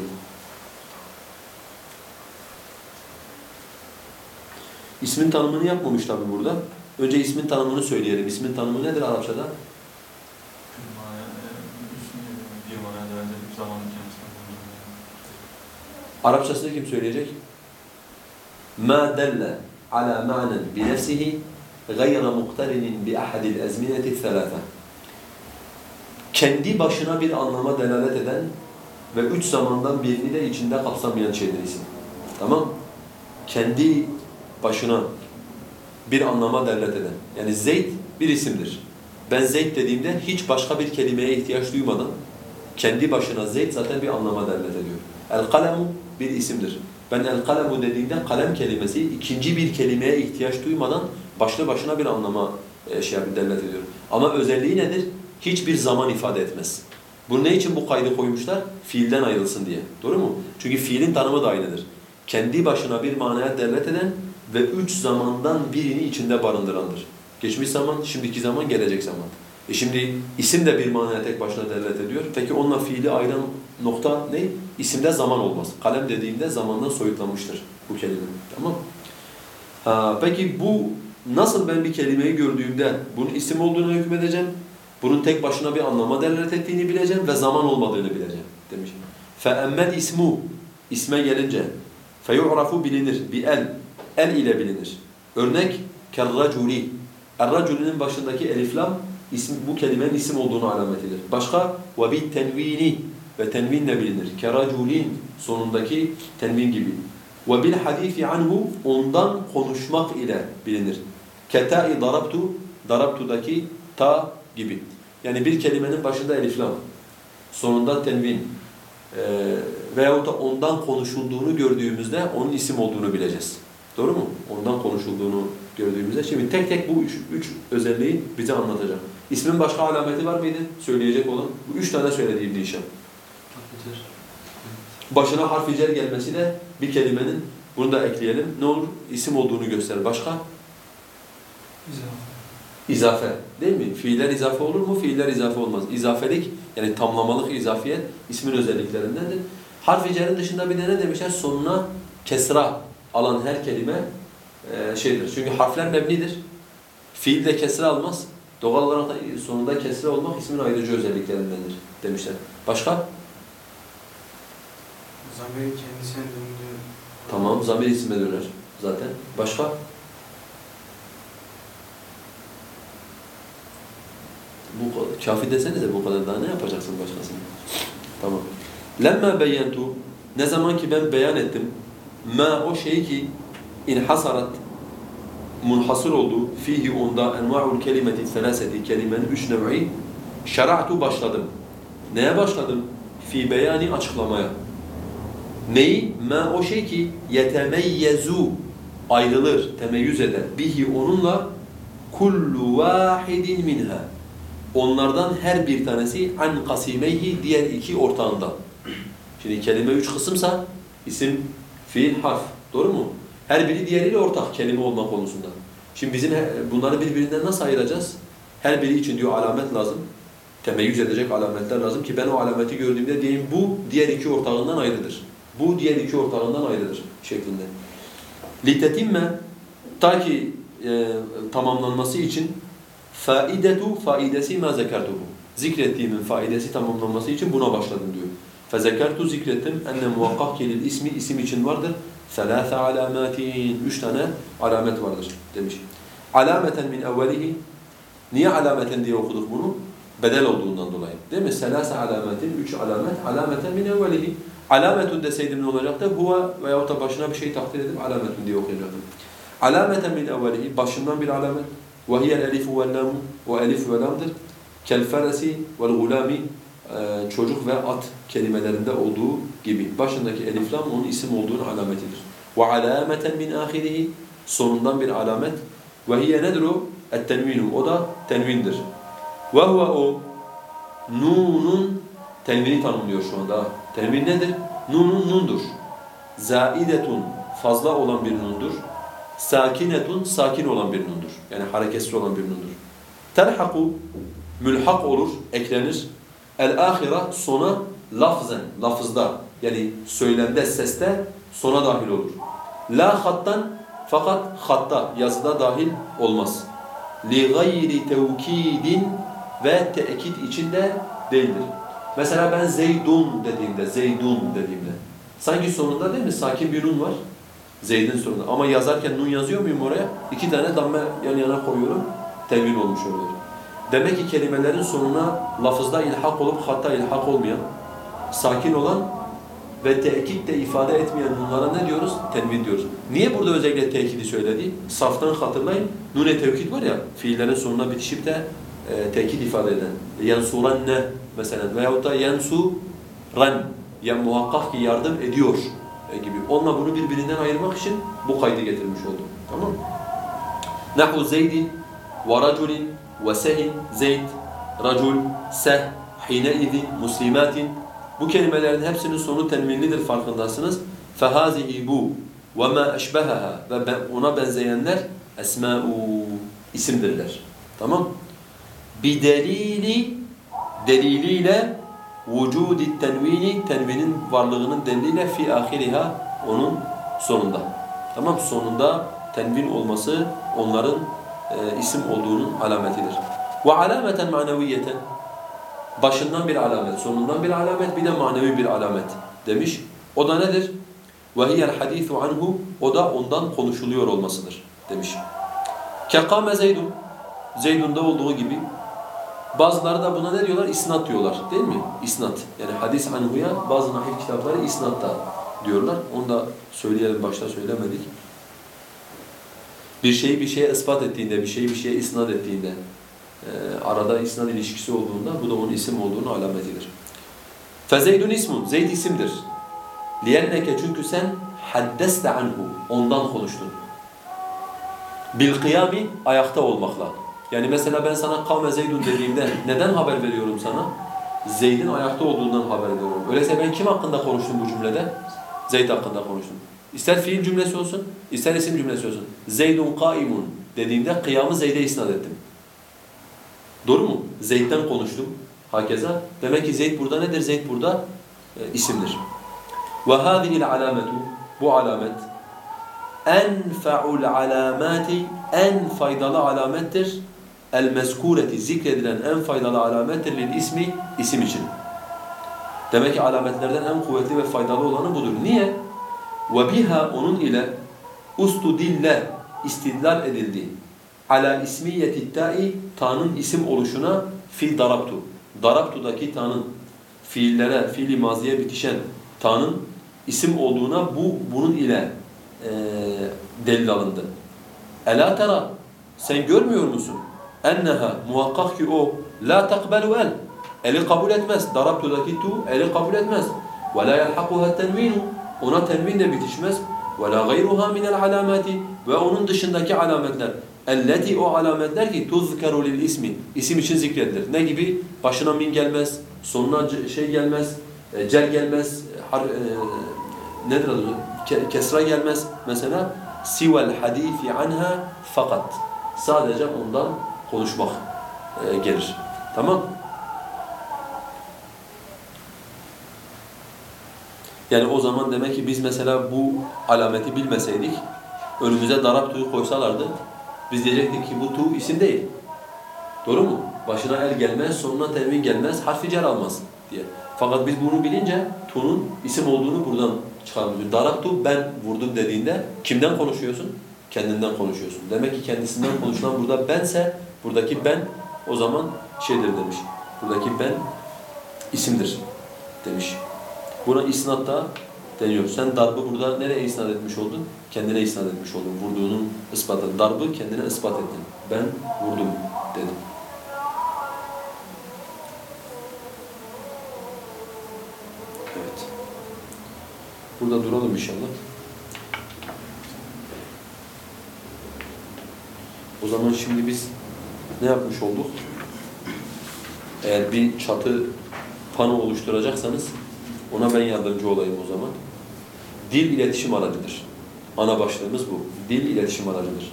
İsmin tanımını yapmamış tabi burada. Önce ismin tanımını söyleyelim. İsmin tanımı nedir Arapçada? Arapçasını kim söyleyecek? مَا دَلَّ عَلَى مَعْنًا بِنَفْسِهِ غَيْرَ مُقْتَرِنٍ بِأَحَدِ الْاَزْمِنَةِ الثَّلَاثَةِ Kendi başına bir anlama delalet eden ve üç zamandan birini de içinde kapsamayan şeydir isim. Tamam Kendi başına bir anlama delalet eden. Yani Zeyd bir isimdir. Ben Zeyd dediğimde hiç başka bir kelimeye ihtiyaç duymadan kendi başına Zeyd zaten bir anlama delalet ediyor. El-kalemu bir isimdir. Ben el-kalemu dediğimde kalem kelimesi ikinci bir kelimeye ihtiyaç duymadan başlı başına bir anlama e, şey delalet ediyor. Ama özelliği nedir? Hiçbir zaman ifade etmez. Bu ne için bu kaydı koymuşlar? Fiilden ayrılsın diye. Doğru mu? Çünkü fiilin tanımı da aynıdır. Kendi başına bir manaya delalet eden ve üç zamandan birini içinde barındırandır. Geçmiş zaman, şimdiki zaman, gelecek zaman. E şimdi isim de bir manaya tek başına delalet ediyor. Peki onunla fiili ayıran nokta ne? İsimde zaman olmaz. Kalem dediğinde zamandan soyutlanmıştır bu kelime. Tamam ha, Peki bu nasıl ben bir kelimeyi gördüğümde bunun isim olduğunu hükmedeceğim? Bunun tek başına bir anlama delalet ettiğini bileceğim ve zaman olmadığını bileceğim demiş. فَاَمَّ ismu isme gelince فَيُعْرَفُ bilinir. el El ile bilinir. Örnek kerraculi. Erraculinin başındaki eliflam isim, bu kelimenin isim olduğunu alametidir. Başka ve bit tenvini ve tenvinle bilinir. Keraculin sonundaki tenvin gibi. Ve bil hadisi anhu ondan konuşmak ile bilinir. Keta'i darabtu darabtu'daki ta gibi. Yani bir kelimenin başında eliflam, sonunda tenvin e, veyahut da ondan konuşulduğunu gördüğümüzde onun isim olduğunu bileceğiz. Doğru mu? Ondan konuşulduğunu gördüğümüzde. Şimdi tek tek bu üç, üç özelliği bize anlatacak. İsmin başka alameti var mıydı? Söyleyecek olan. Bu üç tane söylediğimdi inşallah. Başına harf cer gelmesi de bir kelimenin, bunu da ekleyelim. Ne olur? İsim olduğunu gösterir. Başka? İzafe. Değil mi? Fiiller izafe olur mu? Fiiller izafe olmaz. İzafelik, yani tamlamalık izafiyet ismin özelliklerindendir. Harf-i cerin dışında bir de ne demişler? Sonuna kesra alan her kelime e, şeydir. Çünkü harfler mebnidir. Fiil de kesre almaz. Doğal olarak da sonunda kesre olmak ismin ayrıcı özelliklerindendir demişler. Başka? Zamirin kendisine döndüğü. Tamam, zamir isime döner zaten. Başka? Bu. Kafi desenize bu kadar daha ne yapacaksın başkasına? Tamam. Lemma beyentu ne zaman ki ben beyan ettim ma o şey ki inhasarat munhasır oldu fihi onda enva'ul kelimeti selaseti kelimenin üç nev'i şera'tu başladım. Neye başladım? Fi beyani açıklamaya. Neyi? Ma o şey ki yetemeyyezu ayrılır, temeyyüz eder. Bihi onunla kullu vahidin minha. Onlardan her bir tanesi an kasimeyhi diğer iki ortağından. Şimdi kelime üç kısımsa isim, fiil, harf. Doğru mu? Her biri diğeriyle ortak kelime olma konusunda. Şimdi bizim bunları birbirinden nasıl ayıracağız? Her biri için diyor alamet lazım. Temeyyüz edecek alametler lazım ki ben o alameti gördüğümde diyeyim bu diğer iki ortağından ayrıdır. Bu diğer iki ortağından ayrıdır şeklinde. Litetimme ta ki e, tamamlanması için faidetu faidesi ma zekertuhu. Zikrettiğimin faidesi tamamlanması için buna başladım diyor. Fezekertu zikrettim enne muvakkak ki lil ismi isim için vardır. Selâfe alâmâtin. Üç tane alamet vardır demiş. Alameten min evvelihi. Niye alameten diye okuduk bunu? Bedel olduğundan dolayı. Değil mi? Selâse alâmetin. Üç alamet. Alameten min evvelihi. Alametun deseydim ne olacaktı? Huve veyahut da başına bir şey takdir edip alametun diye okuyacaktım. Alameten min evvelihi. Başından bir alamet. Elifu vel lamu. O elif ve lamdır. Gulami. Ee, çocuk ve at kelimelerinde olduğu gibi. Başındaki elif lam onun isim olduğunun alametidir. Alameten min ahirihi. Sonundan bir alamet. Ve hiye nedir o? Da tenvindir. Huve o nunun tenvini tanımlıyor şu anda. Tenvin nedir? Nunun nundur. Zaidetun fazla olan bir nundur. Sakinetun sakin olan bir nundur. Yani hareketsiz olan bir nundur. Terhaku mülhak olur, eklenir. El-ahira sona lafzen, lafızda yani söylemde, seste sona dahil olur. La hattan fakat hatta, yazıda dahil olmaz. Li gayri tevkidin ve tekit içinde değildir. Mesela ben Zeydun dediğimde, Zeydun dediğimde sanki sonunda değil mi sakin bir nun var. Zeyd'in sonunda. Ama yazarken nun yazıyor muyum oraya? İki tane damme yan yana koyuyorum. Tevil olmuş oluyor. Demek ki kelimelerin sonuna lafızda ilhak olup hatta ilhak olmayan, sakin olan ve tekit de ifade etmeyen bunlara ne diyoruz? Tenvin diyoruz. Niye burada özellikle tekidi söyledi? Saftan hatırlayın. Nune tevkid var ya, fiillerin sonuna bitişip de e, tekit ifade eden. Yansuranne mesela veyahut da yansu ran. Yani muhakkak ki yardım ediyor gibi. Onunla bunu birbirinden ayırmak için bu kaydı getirmiş oldu. Tamam mı? Nahu Zeydin ve raculin ve sehin Zeyd, racul, seh, hineizin, muslimatin. Bu kelimelerin hepsinin sonu tenvinlidir farkındasınız. Fehazihi bu ve ma eşbehaha ve ben- ona benzeyenler esma'u isimdirler. Tamam? Bidelili deliliyle vücudi tenvini tenvinin varlığının deliliyle fi ahiriha onun sonunda. Tamam sonunda tenvin olması onların e, isim olduğunun alametidir. Ve alameten maneviyeten başından bir alamet, sonundan bir alamet, bir de manevi bir alamet demiş. O da nedir? Hiyel hadisu anhu o da ondan konuşuluyor olmasıdır demiş. Kekame Zeydun Zeydun'da olduğu gibi Bazıları da buna ne diyorlar? İsnat diyorlar. Değil mi? İsnat. Yani hadis anhuya bazı nahiv kitapları isnat da diyorlar. Onu da söyleyelim başta söylemedik. Bir şeyi bir şeye ispat ettiğinde, bir şeyi bir şeye isnat ettiğinde, e, arada isnat ilişkisi olduğunda bu da onun isim olduğunu alametidir. Fezeydun ismun. Zeyd isimdir. Liyenneke çünkü sen haddeste anhu. Ondan konuştun. Bil kıyami ayakta olmakla. Yani mesela ben sana kavme Zeydun dediğimde neden haber veriyorum sana? Zeyd'in ayakta olduğundan haber veriyorum. Öyleyse ben kim hakkında konuştum bu cümlede? Zeyd hakkında konuştum. İster fiil cümlesi olsun, ister isim cümlesi olsun. Zeydun kaimun dediğimde kıyamı Zeyd'e isnat ettim. Doğru mu? Zeyd'den konuştum. Hakeza. Demek ki Zeyd burada nedir? Zeyd burada e, isimdir. Hâzihil alametu bu alamet enfa'ul alamati en faydalı alamettir el mezkureti zikredilen en faydalı alamettir lil ismi isim için. Demek ki alametlerden en kuvvetli ve faydalı olanı budur. Niye? Ve biha onun ile ustudille istidlal edildi. Ala ismiyeti ta'i ta'nın isim oluşuna fi darabtu. Darabtu'daki ta'nın fiillere, fiili maziye bitişen ta'nın isim olduğuna bu bunun ile e, delil alındı. Ela tara sen görmüyor musun? أنها موقق كي لا تقبل أل ألي قبول أدمس ضربت لك تو ألي قبول أدمس ولا يلحقها التنوين أنا تنوين بتشمس ولا غيرها من العلامات. وأنندش أنك علامات التي أو علامات ذاك تذكر للإسم. إسم شن ذكر ذلك نجيبي باشنا من جلمس صنع شيء جلمس جل جلمس حر آه، ندر كسرى جلمس مثلا سوى الحديث عنها فقط. sadece أنظر konuşmak e, gelir. Tamam? Yani o zaman demek ki biz mesela bu alameti bilmeseydik, önümüze darap tuğu koysalardı, biz diyecektik ki bu tu isim değil. Doğru mu? Başına el gelmez, sonuna tenvin gelmez, harfi cer almaz diye. Fakat biz bunu bilince tu'nun isim olduğunu buradan çıkarmıyoruz. Darabtu ben vurdum dediğinde kimden konuşuyorsun? Kendinden konuşuyorsun. Demek ki kendisinden konuşulan burada bense buradaki ben o zaman şeydir demiş. Buradaki ben isimdir demiş. Buna isnat da deniyor. Sen darbı burada nereye isnat etmiş oldun? Kendine isnat etmiş oldun. Vurduğunun ispatı. Darbı kendine ispat ettin. Ben vurdum dedim. Evet. Burada duralım inşallah. O zaman şimdi biz ne yapmış olduk? Eğer bir çatı pano oluşturacaksanız ona ben yardımcı olayım o zaman. Dil iletişim aracıdır. Ana başlığımız bu. Dil iletişim aracıdır.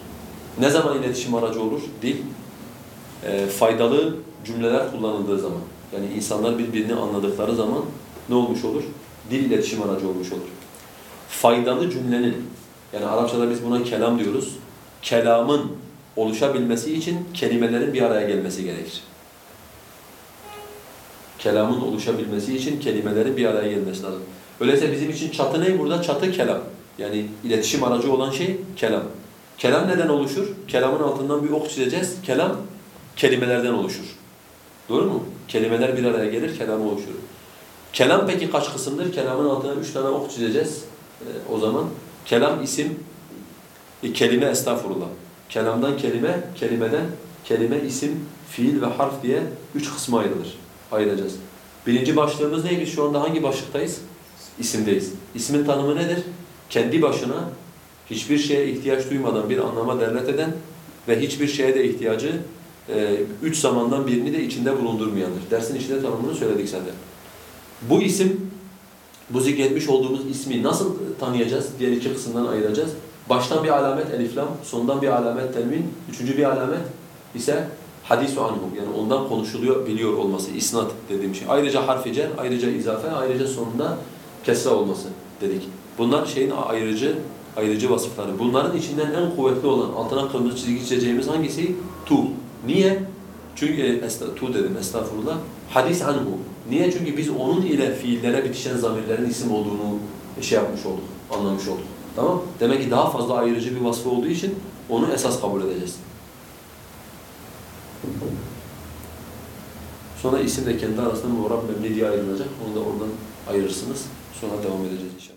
Ne zaman iletişim aracı olur? Dil e, faydalı cümleler kullanıldığı zaman. Yani insanlar birbirini anladıkları zaman ne olmuş olur? Dil iletişim aracı olmuş olur. Faydalı cümlenin, yani Arapçada biz buna kelam diyoruz. Kelamın oluşabilmesi için kelimelerin bir araya gelmesi gerekir. Kelamın oluşabilmesi için kelimelerin bir araya gelmesi lazım. Öyleyse bizim için çatı ne burada? Çatı kelam. Yani iletişim aracı olan şey kelam. Kelam neden oluşur? Kelamın altından bir ok çizeceğiz. Kelam kelimelerden oluşur. Doğru mu? Kelimeler bir araya gelir, kelam oluşur. Kelam peki kaç kısımdır? Kelamın altına üç tane ok çizeceğiz ee, o zaman. Kelam isim, e, kelime estağfurullah. Kelamdan kelime, kelimeden kelime, isim, fiil ve harf diye üç kısma ayrılır. Ayıracağız. Birinci başlığımız ne? Biz şu anda hangi başlıktayız? İsimdeyiz. İsmin tanımı nedir? Kendi başına hiçbir şeye ihtiyaç duymadan bir anlama derlet eden ve hiçbir şeye de ihtiyacı e, üç zamandan birini de içinde bulundurmayandır. Dersin içinde tanımını söyledik zaten. Bu isim, bu zikretmiş olduğumuz ismi nasıl tanıyacağız? Diğer iki kısımdan ayıracağız. Baştan bir alamet eliflam, sondan bir alamet tenvin, üçüncü bir alamet ise hadisu anhu yani ondan konuşuluyor, biliyor olması, isnat dediğim şey. Ayrıca harfi ayrıca izafe, ayrıca sonunda kesra olması dedik. Bunlar şeyin ayrıcı ayrıcı vasıfları. Bunların içinden en kuvvetli olan, altına kırmızı çizgi çizeceğimiz hangisi? Tu. Niye? Çünkü e, tu dedim estağfurullah. Hadis anhu. Niye? Çünkü biz onun ile fiillere bitişen zamirlerin isim olduğunu şey yapmış olduk, anlamış olduk. Tamam? Demek ki daha fazla ayrıcı bir vasfı olduğu için onu esas kabul edeceğiz. Sonra isim de kendi arasında muğrab memni diye ayrılacak. Onu da oradan ayırırsınız. Sonra devam edeceğiz inşallah.